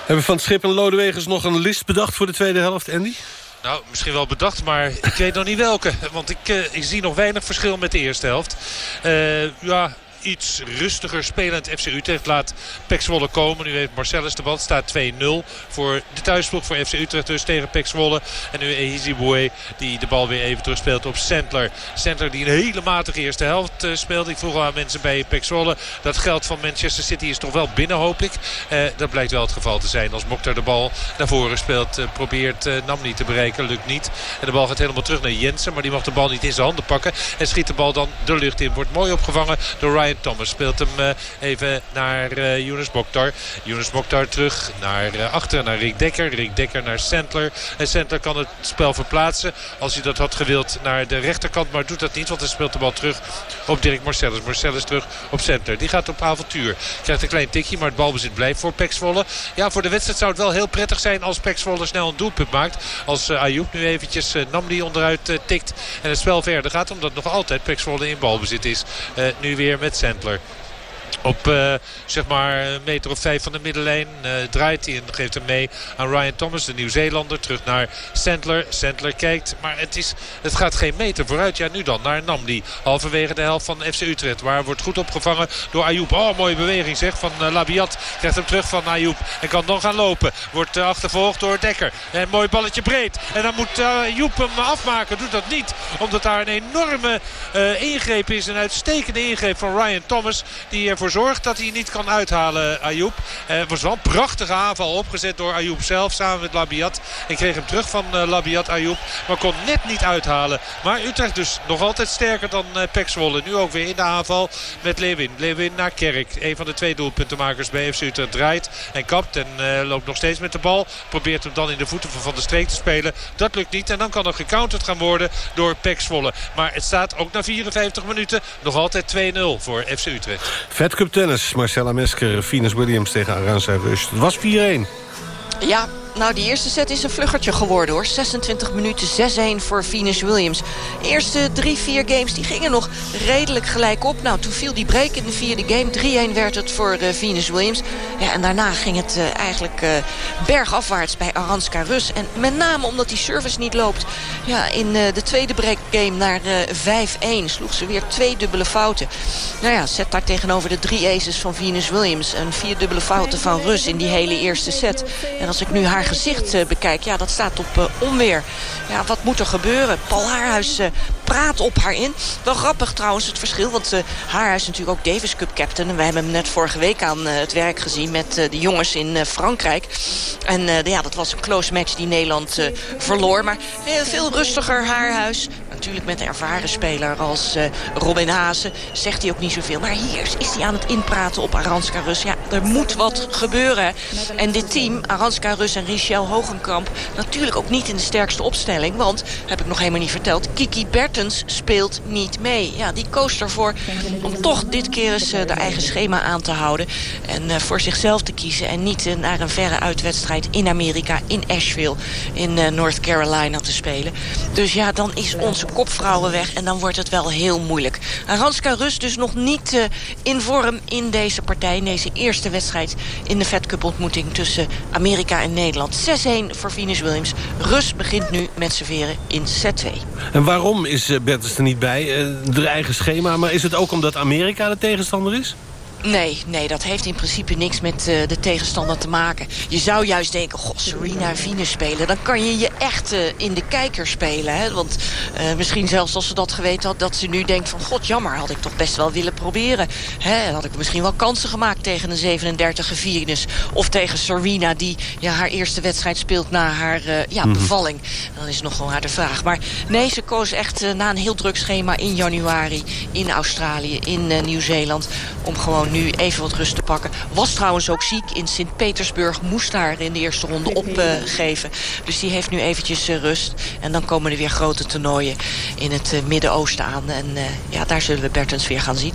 Hebben Van Schip en Lodewegers nog een list bedacht voor de tweede helft, Andy?
Nou, misschien wel bedacht, maar ik weet nog niet welke. Want ik, uh, ik zie nog weinig verschil met de eerste helft. Uh, ja, iets rustiger spelend FC Utrecht laat Pek Zwolle komen. Nu heeft Marcellus de bal. Staat 2-0 voor de thuisploeg voor FC Utrecht dus tegen Pek. En nu Boué die de bal weer even terugspeelt op Sandler. Sandler die een hele matige eerste helft uh, speelt. Ik vroeg al aan mensen bij Pek. Dat geld van Manchester City is toch wel binnen hoop ik. Uh, dat blijkt wel het geval te zijn. Als Mokhtar de bal naar voren speelt. Uh, probeert Namni te bereiken. Lukt niet. En de bal gaat helemaal terug naar Jensen. Maar die mag de bal niet in zijn handen pakken. En schiet de bal dan de lucht in. Wordt mooi opgevangen door Ryan Thomas. Speelt hem even naar Younes Mokhtar. Younes Mokhtar terug naar achter naar Rick Dekker. Rick Dekker naar Sandler. En Sandler kan het spel verplaatsen. Als hij dat had gewild naar de rechterkant. Maar doet dat niet. Want hij speelt de bal terug op Dirk Marcellus. Marcellus terug op Sandler. Die gaat op avontuur. Krijgt een klein tikje. Maar het balbezit blijft voor Pek Zwolle. Ja, voor de wedstrijd zou het wel heel prettig zijn als Pek Zwolle snel een doelpunt maakt. Als Ayoub nu eventjes Namdi onderuit uh, tikt. En het spel verder gaat. Omdat nog altijd Pek Zwolle in balbezit is. nu weer met Sandler op uh, zeg maar een meter of vijf van de middenlijn. Uh, draait hij en geeft hem mee aan Ryan Thomas, de Nieuw-Zeelander. Terug naar Sandler. Sandler kijkt, maar het, is, het gaat geen meter vooruit. Ja, nu dan naar Namdi. Halverwege de helft van FC Utrecht. Waar wordt goed opgevangen door Ayoub. Oh, mooie beweging zeg van uh, Labiat. Krijgt hem terug van Ayoub. En kan dan gaan lopen. Wordt achtervolgd door Dekker. En mooi balletje breed. En dan moet Ayoub hem afmaken. Doet dat niet. Omdat daar een enorme ingreep is. Een uitstekende ingreep van Ryan Thomas. Die ervoor zorgt dat hij niet kan uithalen Ayoub. Eh, het was wel een prachtige aanval opgezet door Ayoub zelf samen met Labiat. Ik kreeg hem terug van uh, Labiat Ayoub. Maar kon net niet uithalen. Maar Utrecht dus nog altijd sterker dan uh, Pek Zwolle. Nu ook weer in de aanval met Lewin. Lewin naar Kerk. Een van de twee doelpuntenmakers bij FC Utrecht draait en kapt. En loopt nog steeds met de bal. Probeert hem dan in de voeten van Van der Streek te spelen. Dat lukt niet. En dan kan er gecounterd gaan worden door Pek Zwolle. Maar het staat ook na 54 minuten nog altijd 2-0 voor FC Utrecht.
Cup tennis. Marcella Mesker, Venus Williams tegen Aranza Rust. Het was 4-1.
Ja, nou, die eerste set is een vluggertje geworden hoor. 26 minuten 6-1 voor Venus Williams. De eerste drie, vier games die gingen nog redelijk gelijk op. Nou, toen viel die break in de vierde game. 3-1 werd het voor uh, Venus Williams. Ja, en daarna ging het uh, eigenlijk uh, bergafwaarts bij Aranska Rus. En met name omdat die service niet loopt. Ja, in de tweede break game naar 5-1 sloeg ze weer twee dubbele fouten. Nou ja, zet daar tegenover de drie aces van Venus Williams. En vier dubbele fouten van Rus in die hele eerste set. En als ik nu haar gezicht uh, bekijk, ja, dat staat op uh, onweer. Ja, wat moet er gebeuren? Paul Haarhuis uh, praat op haar in. Wel grappig trouwens het verschil, want Haarhuis is natuurlijk ook Davis Cup captain. En we hebben hem net vorige week aan het werk gezien met de jongens in Frankrijk. En ja, dat was een close match die Nederland verloor. Maar veel rustiger Haarhuis. Natuurlijk met een ervaren speler als Robin Hazen zegt hij ook niet zoveel. Maar hier is hij aan het inpraten op Aranska Rus. Ja, er moet wat gebeuren. En dit team, Aranska Rus en Richel Hogenkamp... natuurlijk ook niet in de sterkste opstelling. Want, heb ik nog helemaal niet verteld... Kiki Bertens speelt niet mee. Ja, die koos ervoor om toch dit keer eens uh, de eigen schema aan te houden. En uh, voor zichzelf te kiezen. En niet naar een verre uitwedstrijd in Amerika, in Asheville... in North Carolina te spelen. Dus ja, dan is onze kopvrouwen weg. En dan wordt het wel heel moeilijk. Aranska Rus dus nog niet in vorm in deze partij. In deze eerste wedstrijd in de Fed Cup ontmoeting tussen Amerika en Nederland. 6-1 voor Venus Williams. Rus begint nu met serveren in set 2.
En waarom is Bertens er niet bij? Uh, eigen schema, maar is het ook omdat Amerika de tegenstander is?
Nee, nee, dat heeft in principe niks met uh, de tegenstander te maken. Je zou juist denken, goh, Serena en Venus spelen. Dan kan je je echt uh, in de kijker spelen. Hè? Want uh, misschien zelfs als ze dat geweten had... dat ze nu denkt van, god, jammer, had ik toch best wel willen proberen. Hè? Had ik misschien wel kansen gemaakt tegen een 37e Venus. Of tegen Serena, die ja, haar eerste wedstrijd speelt na haar ja, mm -hmm. bevalling. Dan is nog wel haar de vraag. Maar nee, ze koos echt na een heel druk schema in januari... in Australië, in Nieuw-Zeeland... om gewoon nu even wat rust te pakken. Was trouwens ook ziek in Sint-Petersburg. Moest daar in de eerste ronde opgeven. Dus die heeft nu eventjes uh, rust. En dan komen er weer grote toernooien in het uh, Midden-Oosten aan. En ja, daar zullen we Bertens weer gaan zien.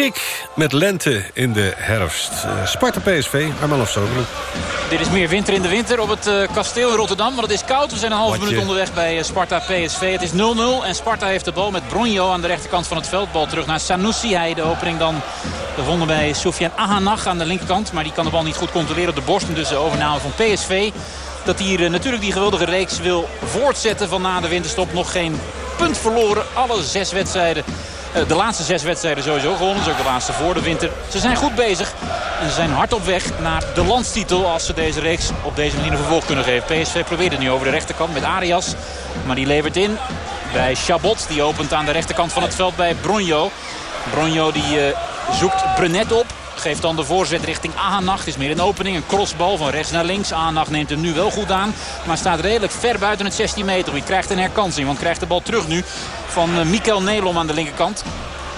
Kick met lente in de herfst. Uh, Sparta PSV, Arman of Zogelu.
Dit is meer winter in de winter op het uh, kasteel Rotterdam. Want het is koud. We zijn een halve minuut onderweg bij uh, Sparta PSV. Het is 0-0 en Sparta heeft de bal met Bronjo aan de rechterkant van het veld. Bal terug naar Sanusi. Hij de opening dan gevonden bij Soufiane Ahanach aan de linkerkant. Maar die kan de bal niet goed controleren op de borst. En dus de overname van PSV. Dat hier natuurlijk die geweldige reeks wil voortzetten van na de winterstop. Nog geen punt verloren. Alle zes wedstrijden eh, de laatste zes wedstrijden sowieso gewonnen. Dus ook de laatste voor de winter. Ze zijn goed bezig. En ze zijn hard op weg naar de landstitel. Als ze deze reeks op deze manier een vervolg kunnen geven. PSV probeert het nu over de rechterkant met Arias. Maar die levert in bij Chabot. Die opent aan de rechterkant van het veld bij Bronjo. Bronjo die uh, zoekt Brenet op. Geeft dan de voorzet richting Ahanach. is meer een opening. Een crossbal van rechts naar links. Ahanach neemt hem nu wel goed aan. Maar staat redelijk ver buiten het 16 meter. Wie krijgt een herkansing. Want krijgt de bal terug nu van uh, Mikkel Nelom aan de linkerkant.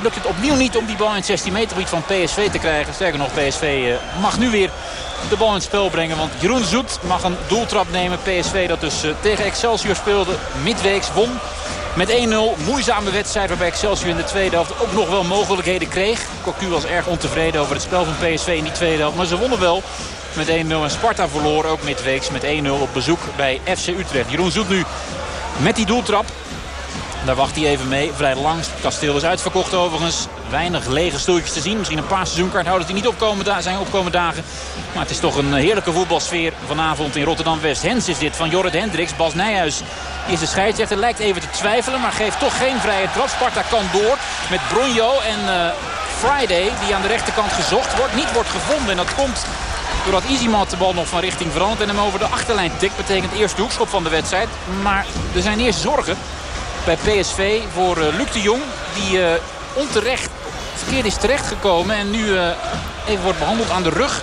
Lukt het opnieuw niet om die bal in het 16 meter gebied van PSV te krijgen. Sterker nog, PSV uh, mag nu weer de bal in het spel brengen. Want Jeroen Zoet mag een doeltrap nemen. PSV dat dus uh, tegen Excelsior speelde. Midweeks won met 1-0. Moeizame wedstrijd waarbij Excelsior in de tweede helft ook nog wel mogelijkheden kreeg. Cocu was erg ontevreden over het spel van PSV in die tweede helft. Maar ze wonnen wel met 1-0. En Sparta verloor ook midweeks met 1-0 op bezoek bij FC Utrecht. Jeroen Zoet nu met die doeltrap. Daar wacht hij even mee. Vrij lang. Het kasteel is uitverkocht overigens. Weinig lege stoeltjes te zien. Misschien een paar seizoenkaarthouders die niet opkomen zijn opkomen dagen. Maar het is toch een heerlijke voetbalsfeer vanavond in Rotterdam-West. Hens is dit van Jorrit Hendricks. Bas Nijhuis is de scheidsrechter. Lijkt even te twijfelen, maar geeft toch geen vrije trap. Sparta kan door met Bronjo en uh, Friday die aan de rechterkant gezocht wordt. Niet wordt gevonden en dat komt doordat Izimat de bal nog van richting verandert en hem over de achterlijn tikt. Betekent eerst de hoekschop van de wedstrijd. Maar er zijn eerst zorgen bij PSV voor uh, Luc de Jong. Die uh, onterecht verkeerd is terechtgekomen. En nu even wordt behandeld aan de rug.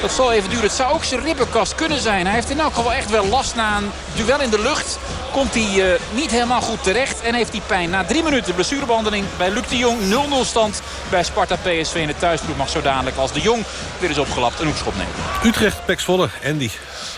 Dat zal even duren. Het zou ook zijn ribbenkast kunnen zijn. Hij heeft in elk geval echt wel last na een duel in de lucht. Komt hij uh, niet helemaal goed terecht en heeft hij pijn. Na drie minuten blessurebehandeling bij Luc de Jong. 0-0 stand bij Sparta PSV in de thuisploeg. Mag zo dadelijk als de Jong weer is opgelapt een hoekschop nemen.
Utrecht, Pek Zwolle, Andy.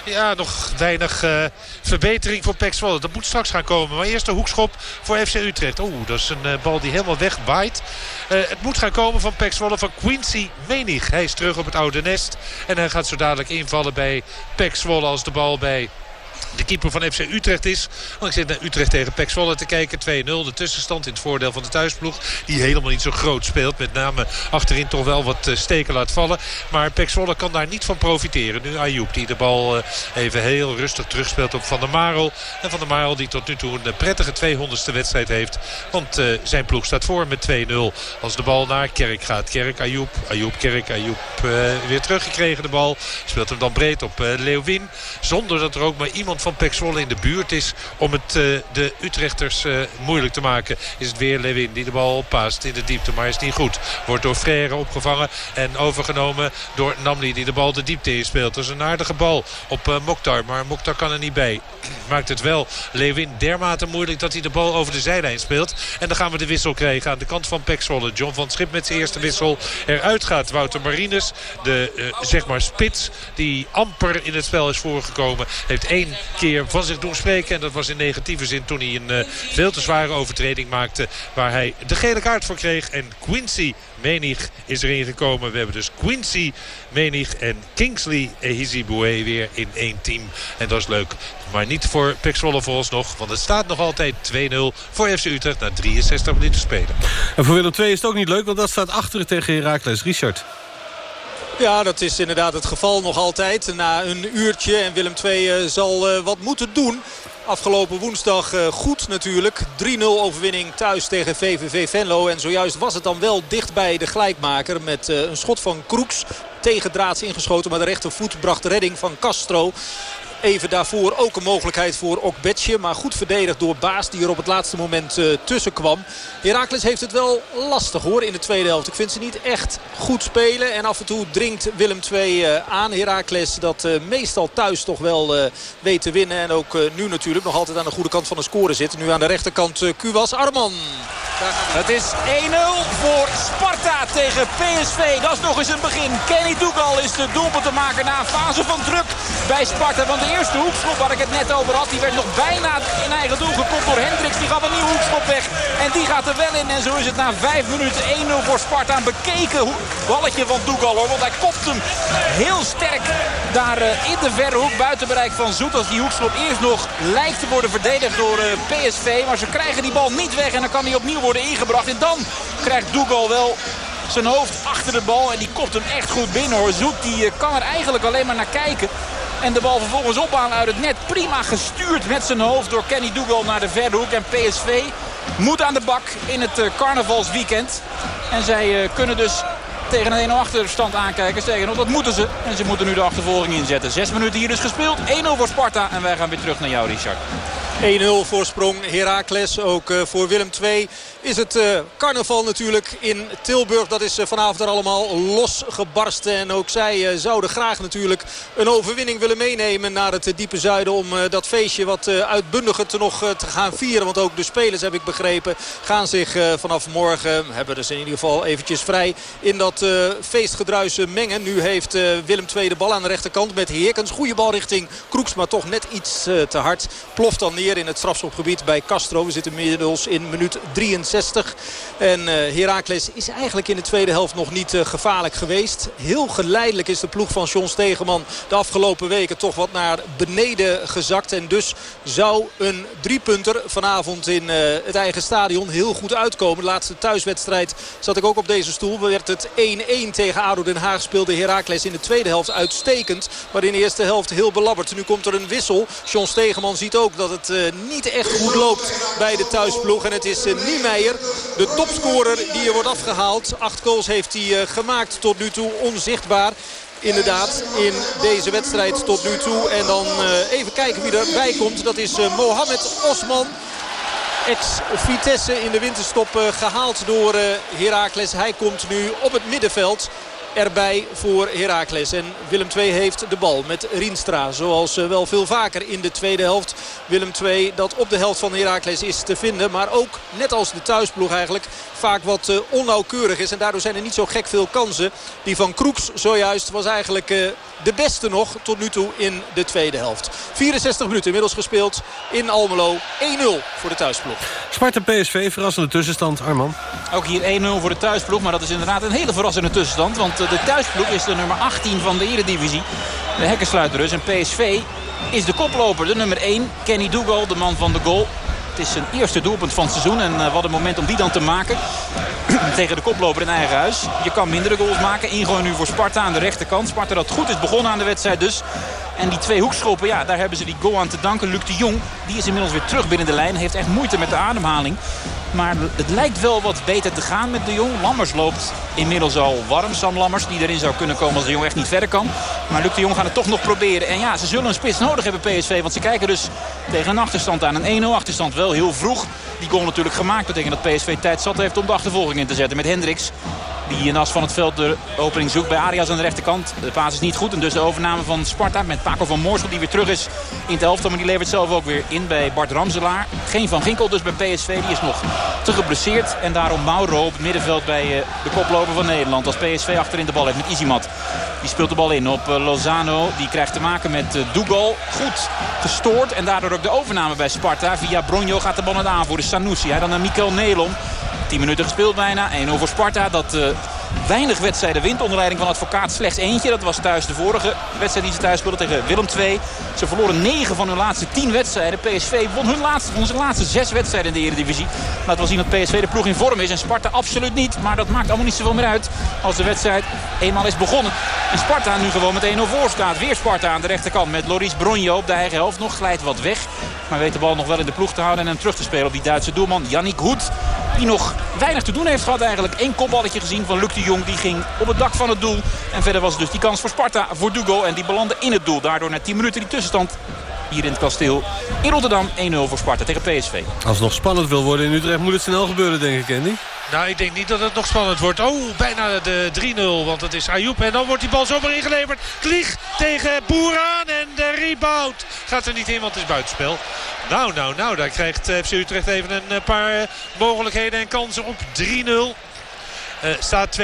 Ja, nog weinig uh, verbetering voor Pek Zwolle. Dat moet straks gaan komen. Maar eerst de hoekschop voor FC Utrecht. Oeh, dat is een uh, bal die helemaal wegbaait. Uh, het moet gaan komen van Pek Zwolle van Quincy Menig. Hij is terug op het oude nest. En hij gaat zo dadelijk invallen bij Pek Zwolle als de bal bij de keeper van FC Utrecht is. Want ik zit naar Utrecht tegen Pek Zwolle te kijken. 2-0 de tussenstand in het voordeel van de thuisploeg. Die helemaal niet zo groot speelt. Met name achterin toch wel wat steken laat vallen. Maar Pek Zwolle kan daar niet van profiteren. Nu Ayoub die de bal even heel rustig terugspeelt op Van der Marel. En Van der Marel die tot nu toe een prettige 200ste wedstrijd heeft. Want uh, zijn ploeg staat voor met 2-0. Als de bal naar Kerk gaat. Kerk, Ayoub, Ayoub, Kerk, Ayoub weer teruggekregen de bal. Speelt hem dan breed op Leeuwin. Zonder dat er ook maar iemand van Pek Zwolle in de buurt is om het uh, de Utrechters uh, moeilijk te maken. Is het weer Lewin die de bal paast in de diepte, maar is niet goed. Wordt door Frère opgevangen en overgenomen door Namli die de bal de diepte in speelt. Dat is een aardige bal op uh, Mokhtar, maar Mokhtar kan er niet bij. Maakt het wel Lewin dermate moeilijk dat hij de bal over de zijlijn speelt. En dan gaan we de wissel krijgen aan de kant van Pek Zwolle. John van Schip met zijn eerste wissel eruit gaat. Wouter Marines, de zeg maar spits die amper in het spel is voorgekomen, heeft één keer van zich doen spreken. En dat was in negatieve zin toen hij een uh, veel te zware overtreding maakte. Waar hij de gele kaart voor kreeg. En Quincy Menig is erin gekomen. We hebben dus Quincy Menig en Kingsley Ehiziboué weer in één team. En dat is leuk. Maar niet voor Pek Zwolle nog. Want het staat nog altijd 2-0 voor FC Utrecht na 63 minuten spelen.
En voor Willem II is het ook niet leuk. Want dat staat achter tegen Heracles. Richard.
Ja, dat is inderdaad het geval nog altijd. Na een uurtje en Willem II zal wat moeten doen. Afgelopen woensdag goed natuurlijk. 3-0 overwinning thuis tegen VVV Venlo. En zojuist was het dan wel dicht bij de gelijkmaker. Met een schot van Kroeks. Tegendraads ingeschoten. Maar de rechtervoet bracht redding van Castro. Even daarvoor ook een mogelijkheid voor Okbetje. Maar goed verdedigd door Baas die er op het laatste moment uh, tussen kwam. Heracles heeft het wel lastig hoor in de tweede helft. Ik vind ze niet echt goed spelen. En af en toe dringt Willem II uh, aan. Heracles dat uh, meestal thuis toch wel weet te winnen. En ook nu natuurlijk nog altijd aan de goede kant van de score zit. Nu aan de rechterkant Kuwas Arman.
Het is 1-0 voor Sparta tegen PSV. Dat is nog eens een begin. Kenny Dougal is de doelpunt te maken na een fase van druk. bij Sparta. Want de eerste hoekschop waar ik het net over had, die werd nog bijna in eigen doel gekopt door Hendricks. Die gaf een nieuwe hoekschop weg. En die gaat er wel in. En zo is het na 5 minuten 1-0 voor Sparta. Een bekeken balletje van Dougal hoor. Want hij kopt hem heel sterk daar eh, in de verre hoek. Buiten bereik van Zoet. Als die hoekschop eerst nog lijkt te worden verdedigd door eh, PSV. Maar ze krijgen die bal niet weg. En dan kan hij opnieuw worden ingebracht. En dan krijgt Dougal wel zijn hoofd achter de bal. En die kopt hem echt goed binnen hoor. Zoet die eh, kan er eigenlijk alleen maar naar kijken. En de bal vervolgens ophalen uit het net. Prima gestuurd met zijn hoofd door Kenny Dougal naar de verre hoek. En PSV moet aan de bak in het eh, carnavalsweekend. En zij eh, kunnen dus tegen een 1-0 achterstand aankijken. Zeggen dat moeten ze. En ze moeten nu de achtervolging inzetten. Zes minuten hier dus gespeeld. 1-0 voor Sparta. En wij gaan weer terug naar jou, Richard.
1-0 voorsprong Heracles. Ook voor Willem II is het uh, carnaval natuurlijk in Tilburg. Dat is uh, vanavond er allemaal losgebarsten. En ook zij zouden graag natuurlijk een overwinning willen meenemen naar het diepe zuiden. Om dat feestje wat uitbundiger te nog te gaan vieren. Want ook de spelers, heb ik begrepen, gaan zich vanaf morgen, hebben dus in ieder geval eventjes vrij, in dat feestgedruis mengen. Nu heeft Willem II de bal aan de rechterkant met Heerkens. Goede bal richting Kroeks, maar toch net iets te hard. Ploft dan neer in het strafschopgebied bij Castro. We zitten inmiddels in minuut 63. En uh, Heracles is eigenlijk in de tweede helft nog niet uh, gevaarlijk geweest. Heel geleidelijk is de ploeg van John Stegeman de afgelopen weken toch wat naar beneden gezakt. En dus zou een driepunter vanavond in uh, het eigen stadion heel goed uitkomen. De laatste thuiswedstrijd zat ik ook op deze stoel. Werd het 1-1 tegen ADO Den Haag speelde Heracles in de tweede helft uitstekend. Maar in de eerste helft heel belabberd. Nu komt er een wissel. John Stegeman ziet ook dat het niet echt goed loopt bij de thuisploeg. En het is Niemeyer de topscorer die er wordt afgehaald. Acht goals heeft hij eh, gemaakt tot nu toe. Onzichtbaar inderdaad in deze wedstrijd tot nu toe. En dan even kijken wie erbij komt. Dat is Mohamed Osman. Ex-Vitesse in de winterstop gehaald door Heracles. Hij komt nu op het middenveld erbij voor Heracles. En Willem II heeft de bal met Rienstra. Zoals wel veel vaker in de tweede helft. Willem II dat op de helft van Heracles is te vinden. Maar ook net als de thuisploeg eigenlijk vaak wat uh, onnauwkeurig is. En daardoor zijn er niet zo gek veel kansen. Die van Kroeks zojuist was eigenlijk uh, de beste nog tot nu toe in de tweede helft. 64 minuten inmiddels gespeeld in Almelo. 1-0 voor de thuisploeg.
Sparta PSV, verrassende tussenstand, Arman.
Ook hier 1-0 voor de thuisploeg. Maar dat is inderdaad een hele verrassende tussenstand. Want uh, de thuisploeg is de nummer 18 van de Eredivisie. De hekkensluiter dus. En PSV is de koploper, de nummer 1. Kenny Dougal, de man van de goal. Het is zijn eerste doelpunt van het seizoen. En uh, wat een moment om die dan te maken. Tegen de koploper in eigen huis. Je kan mindere goals maken. Ingooien nu voor Sparta aan de rechterkant. Sparta dat goed is begonnen aan de wedstrijd dus. En die twee hoekschoppen, ja, daar hebben ze die goal aan te danken. Luc de Jong, die is inmiddels weer terug binnen de lijn. Heeft echt moeite met de ademhaling. Maar het lijkt wel wat beter te gaan met de Jong. Lammers loopt inmiddels al warm. Sam Lammers die erin zou kunnen komen als de Jong echt niet verder kan. Maar Luc de Jong gaat het toch nog proberen. En ja, ze zullen een spits nodig hebben PSV. Want ze kijken dus tegen een achterstand aan. Een 1-0 achterstand wel heel vroeg. Die goal natuurlijk gemaakt betekent dat PSV tijd zat heeft om de achtervolging in te zetten met Hendricks. Die in as van het veld de opening zoekt bij Arias aan de rechterkant. De paas is niet goed. En dus de overname van Sparta met Paco van Moorsel die weer terug is in het elftal. Maar die levert zelf ook weer in bij Bart Ramselaar. Geen Van Ginkel dus bij PSV. Die is nog te geblesseerd. En daarom Mauro op het middenveld bij de koploper van Nederland. Als PSV achterin de bal heeft met Izimat. Die speelt de bal in op Lozano. Die krijgt te maken met Dougal. Goed gestoord. En daardoor ook de overname bij Sparta. Via Bronjo gaat de bal naar de aanvoerder Sanusi. Hij dan naar Mikel Nelom. 10 minuten gespeeld bijna. 1-0 voor Sparta. Dat uh, weinig wedstrijden wint onder leiding van advocaat. Slechts eentje. Dat was thuis de vorige wedstrijd die ze thuis speelden tegen Willem II. Ze verloren 9 van hun laatste 10 wedstrijden. PSV won hun laatste, won zijn laatste 6 wedstrijden in de Eredivisie. Laat wel zien dat PSV de ploeg in vorm is. En Sparta absoluut niet. Maar dat maakt allemaal niet zoveel meer uit. Als de wedstrijd eenmaal is begonnen. En Sparta nu gewoon met 1-0 voor staat. Weer Sparta aan de rechterkant met Loris Bronjo op de eigen helft. Nog glijdt wat weg. Maar weet de bal nog wel in de ploeg te houden. En hem terug te spelen op die Duitse doelman Yannick Hoed. Die nog weinig te doen heeft gehad eigenlijk. Eén kopballetje gezien van Luc de Jong. Die ging op het dak van het doel. En verder was dus die kans voor Sparta voor Dugo. En die belandde in het doel. Daardoor na 10 minuten die tussenstand hier in het kasteel in Rotterdam. 1-0 voor Sparta tegen PSV.
Als het nog spannend wil worden in Utrecht moet het snel gebeuren denk ik Andy.
Nou, ik denk niet dat het nog spannend wordt. Oh, bijna de 3-0, want het is Ayoub. En dan wordt die bal zomaar ingeleverd. Klieg tegen Boeraan en de rebound gaat er niet in, want het is buitenspel. Nou, nou, nou, daar krijgt FC Utrecht even een paar mogelijkheden en kansen op 3-0. Staat 2-0.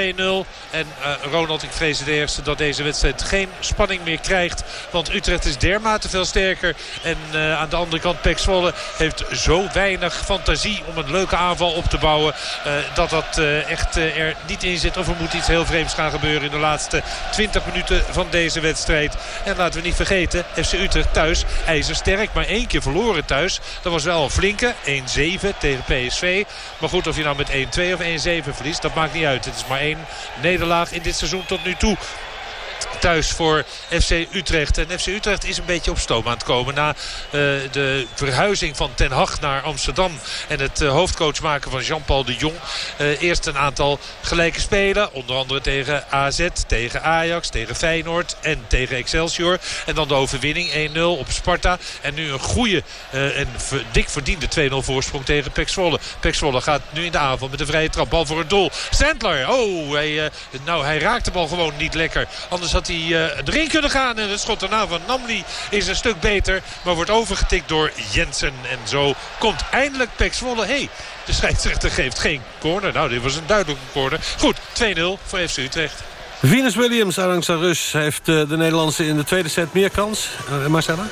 En Ronald, ik vrees het eerste dat deze wedstrijd geen spanning meer krijgt. Want Utrecht is dermate veel sterker. En aan de andere kant, Pek Zwolle heeft zo weinig fantasie om een leuke aanval op te bouwen. dat dat echt er niet in zit. Of er moet iets heel vreemds gaan gebeuren in de laatste 20 minuten van deze wedstrijd. En laten we niet vergeten, FC Utrecht thuis ijzersterk. Maar één keer verloren thuis. Dat was wel een flinke. 1-7 tegen PSV. Maar goed, of je nou met 1-2 of 1-7 verliest, dat maakt niet Het is maar één nederlaag in dit seizoen tot nu toe thuis voor FC Utrecht. En FC Utrecht is een beetje op stoom aan het komen na uh, de verhuizing van Ten Hag naar Amsterdam. En het uh, hoofdcoach maken van Jean-Paul de Jong. Uh, eerst een aantal gelijke spelen. Onder andere tegen AZ, tegen Ajax, tegen Feyenoord en tegen Excelsior. En dan de overwinning 1-0 op Sparta. En nu een goede en dik verdiende 2-0 voorsprong tegen Pek Zwolle. Pek Zwolle gaat nu in de avond met een vrije trap. Bal voor het doel. Sandler, oh, hij, nou, hij raakt de bal gewoon niet lekker. Anders had hij uh, erin kunnen gaan. En het schot daarna van Namli is een stuk beter. Maar wordt overgetikt door Jensen. En zo komt eindelijk Pek Zwolle. Hey, de scheidsrechter geeft geen corner. Nou, dit was een duidelijke corner. Goed, 2-0 voor FC Utrecht.
Venus Williams, Arangsa Rus, heeft uh, de Nederlandse in de tweede set meer kans. Uh, Marcella?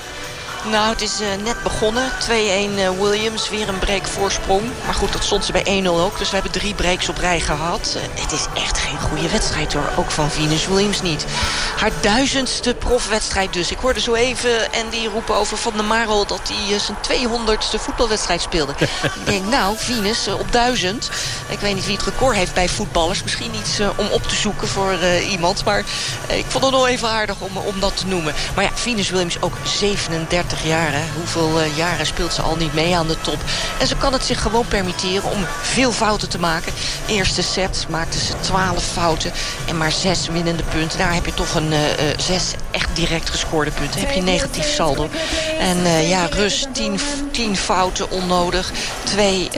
Nou, het is uh, net begonnen. 2-1 uh, Williams, weer een break voorsprong. Maar goed, dat stond ze bij 1-0 ook. Dus we hebben drie breaks op rij gehad. Uh, het is echt geen goede wedstrijd hoor. Ook van Venus Williams niet. Haar duizendste profwedstrijd dus. Ik hoorde zo even Andy roepen over Van der Marel... dat hij zijn 200ste voetbalwedstrijd speelde. ik denk, nou, Venus op duizend. Ik weet niet wie het record heeft bij voetballers. Misschien iets om op te zoeken voor iemand. Maar ik vond het nog even aardig om, om dat te noemen. Maar ja, Venus Williams ook 37 jaar. Hè? Hoeveel uh, jaren speelt ze al niet mee aan de top. En ze kan het zich gewoon permitteren om veel fouten te maken. Eerste set maakte ze 12 fouten en maar 6 winnende punten. Daar heb je toch een uh, 6 echt direct gescoorde punten. heb je negatief saldo. En ja, Rus 10, 10 fouten onnodig. Twee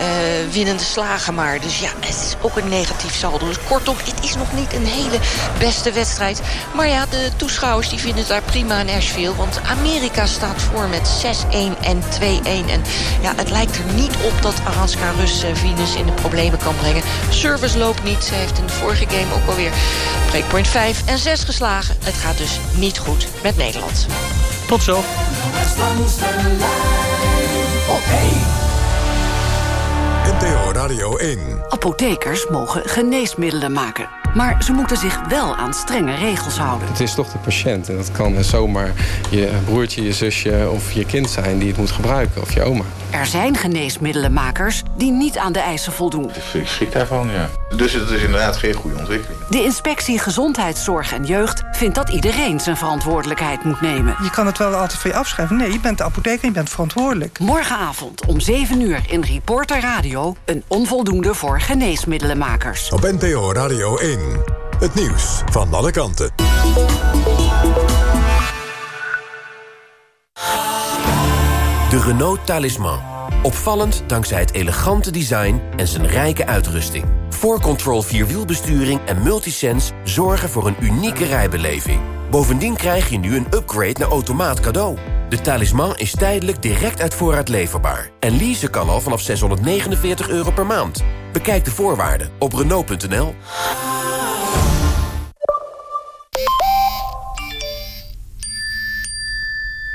winnende slagen maar. Dus ja, het is ook een negatief saldo. Dus kortom, het is nog niet een hele beste wedstrijd. Maar ja, de toeschouwers die vinden het daar prima in Asheville. Want Amerika staat voor met 6-1 en 2-1. En ja, het lijkt er niet op dat Aranska Rus uh, Venus in de problemen kan brengen. Service loopt niet. Ze heeft in de vorige game ook alweer breakpoint 5 en 6 geslagen. Het gaat dus niet goed met Nederland.
Tot zo.
NTO Radio 1.
Apothekers mogen geneesmiddelen maken. Maar ze moeten zich wel aan strenge regels houden.
Het is toch de patiënt. En dat kan zomaar je broertje, je zusje of je kind zijn die het moet gebruiken. Of je oma.
Er zijn geneesmiddelenmakers die niet aan de eisen voldoen.
Ik schrik daarvan, ja. Dus het is inderdaad geen goede ontwikkeling.
De inspectie Gezondheidszorg en Jeugd vindt dat iedereen zijn verantwoordelijkheid moet nemen.
Je kan het wel altijd van je afschrijven. Nee, je bent de apotheker en je bent verantwoordelijk.
Morgenavond om 7 uur in Reporter Radio... een onvoldoende voor geneesmiddelenmakers.
Op NPO Radio 1. Het nieuws van alle kanten.
De Renault Talisman. Opvallend dankzij het elegante design en zijn rijke uitrusting. 4Control Vierwielbesturing en Multisense zorgen voor een unieke rijbeleving. Bovendien krijg je nu een upgrade naar automaat cadeau. De talisman is tijdelijk direct uit voorraad leverbaar. En leasen kan al vanaf 649 euro per maand. Bekijk de voorwaarden op Renault.nl.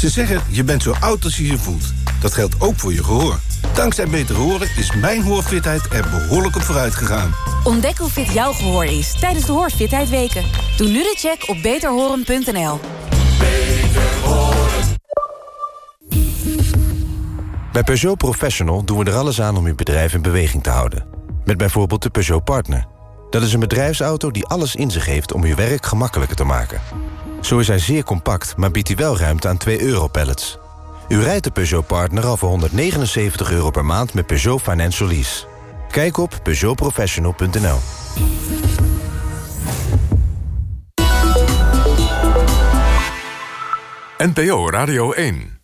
Ze zeggen, je bent zo oud als je je voelt. Dat geldt ook voor je gehoor. Dankzij Beter Horen is mijn hoorfitheid er behoorlijk op vooruit gegaan.
Ontdek hoe fit jouw gehoor is tijdens de Hoorfitheid Weken. Doe nu de check op beterhoren.nl.
Bij Peugeot Professional doen we er alles aan om uw bedrijf in beweging te houden. Met bijvoorbeeld de Peugeot Partner. Dat is een bedrijfsauto die alles in zich heeft om uw werk gemakkelijker te maken. Zo is hij zeer compact, maar biedt hij wel ruimte aan 2 euro-pallets. U rijdt de Peugeot Partner al voor 179 euro per maand met Peugeot Financial Lease. Kijk op peugeotprofessional.nl
NPO Radio 1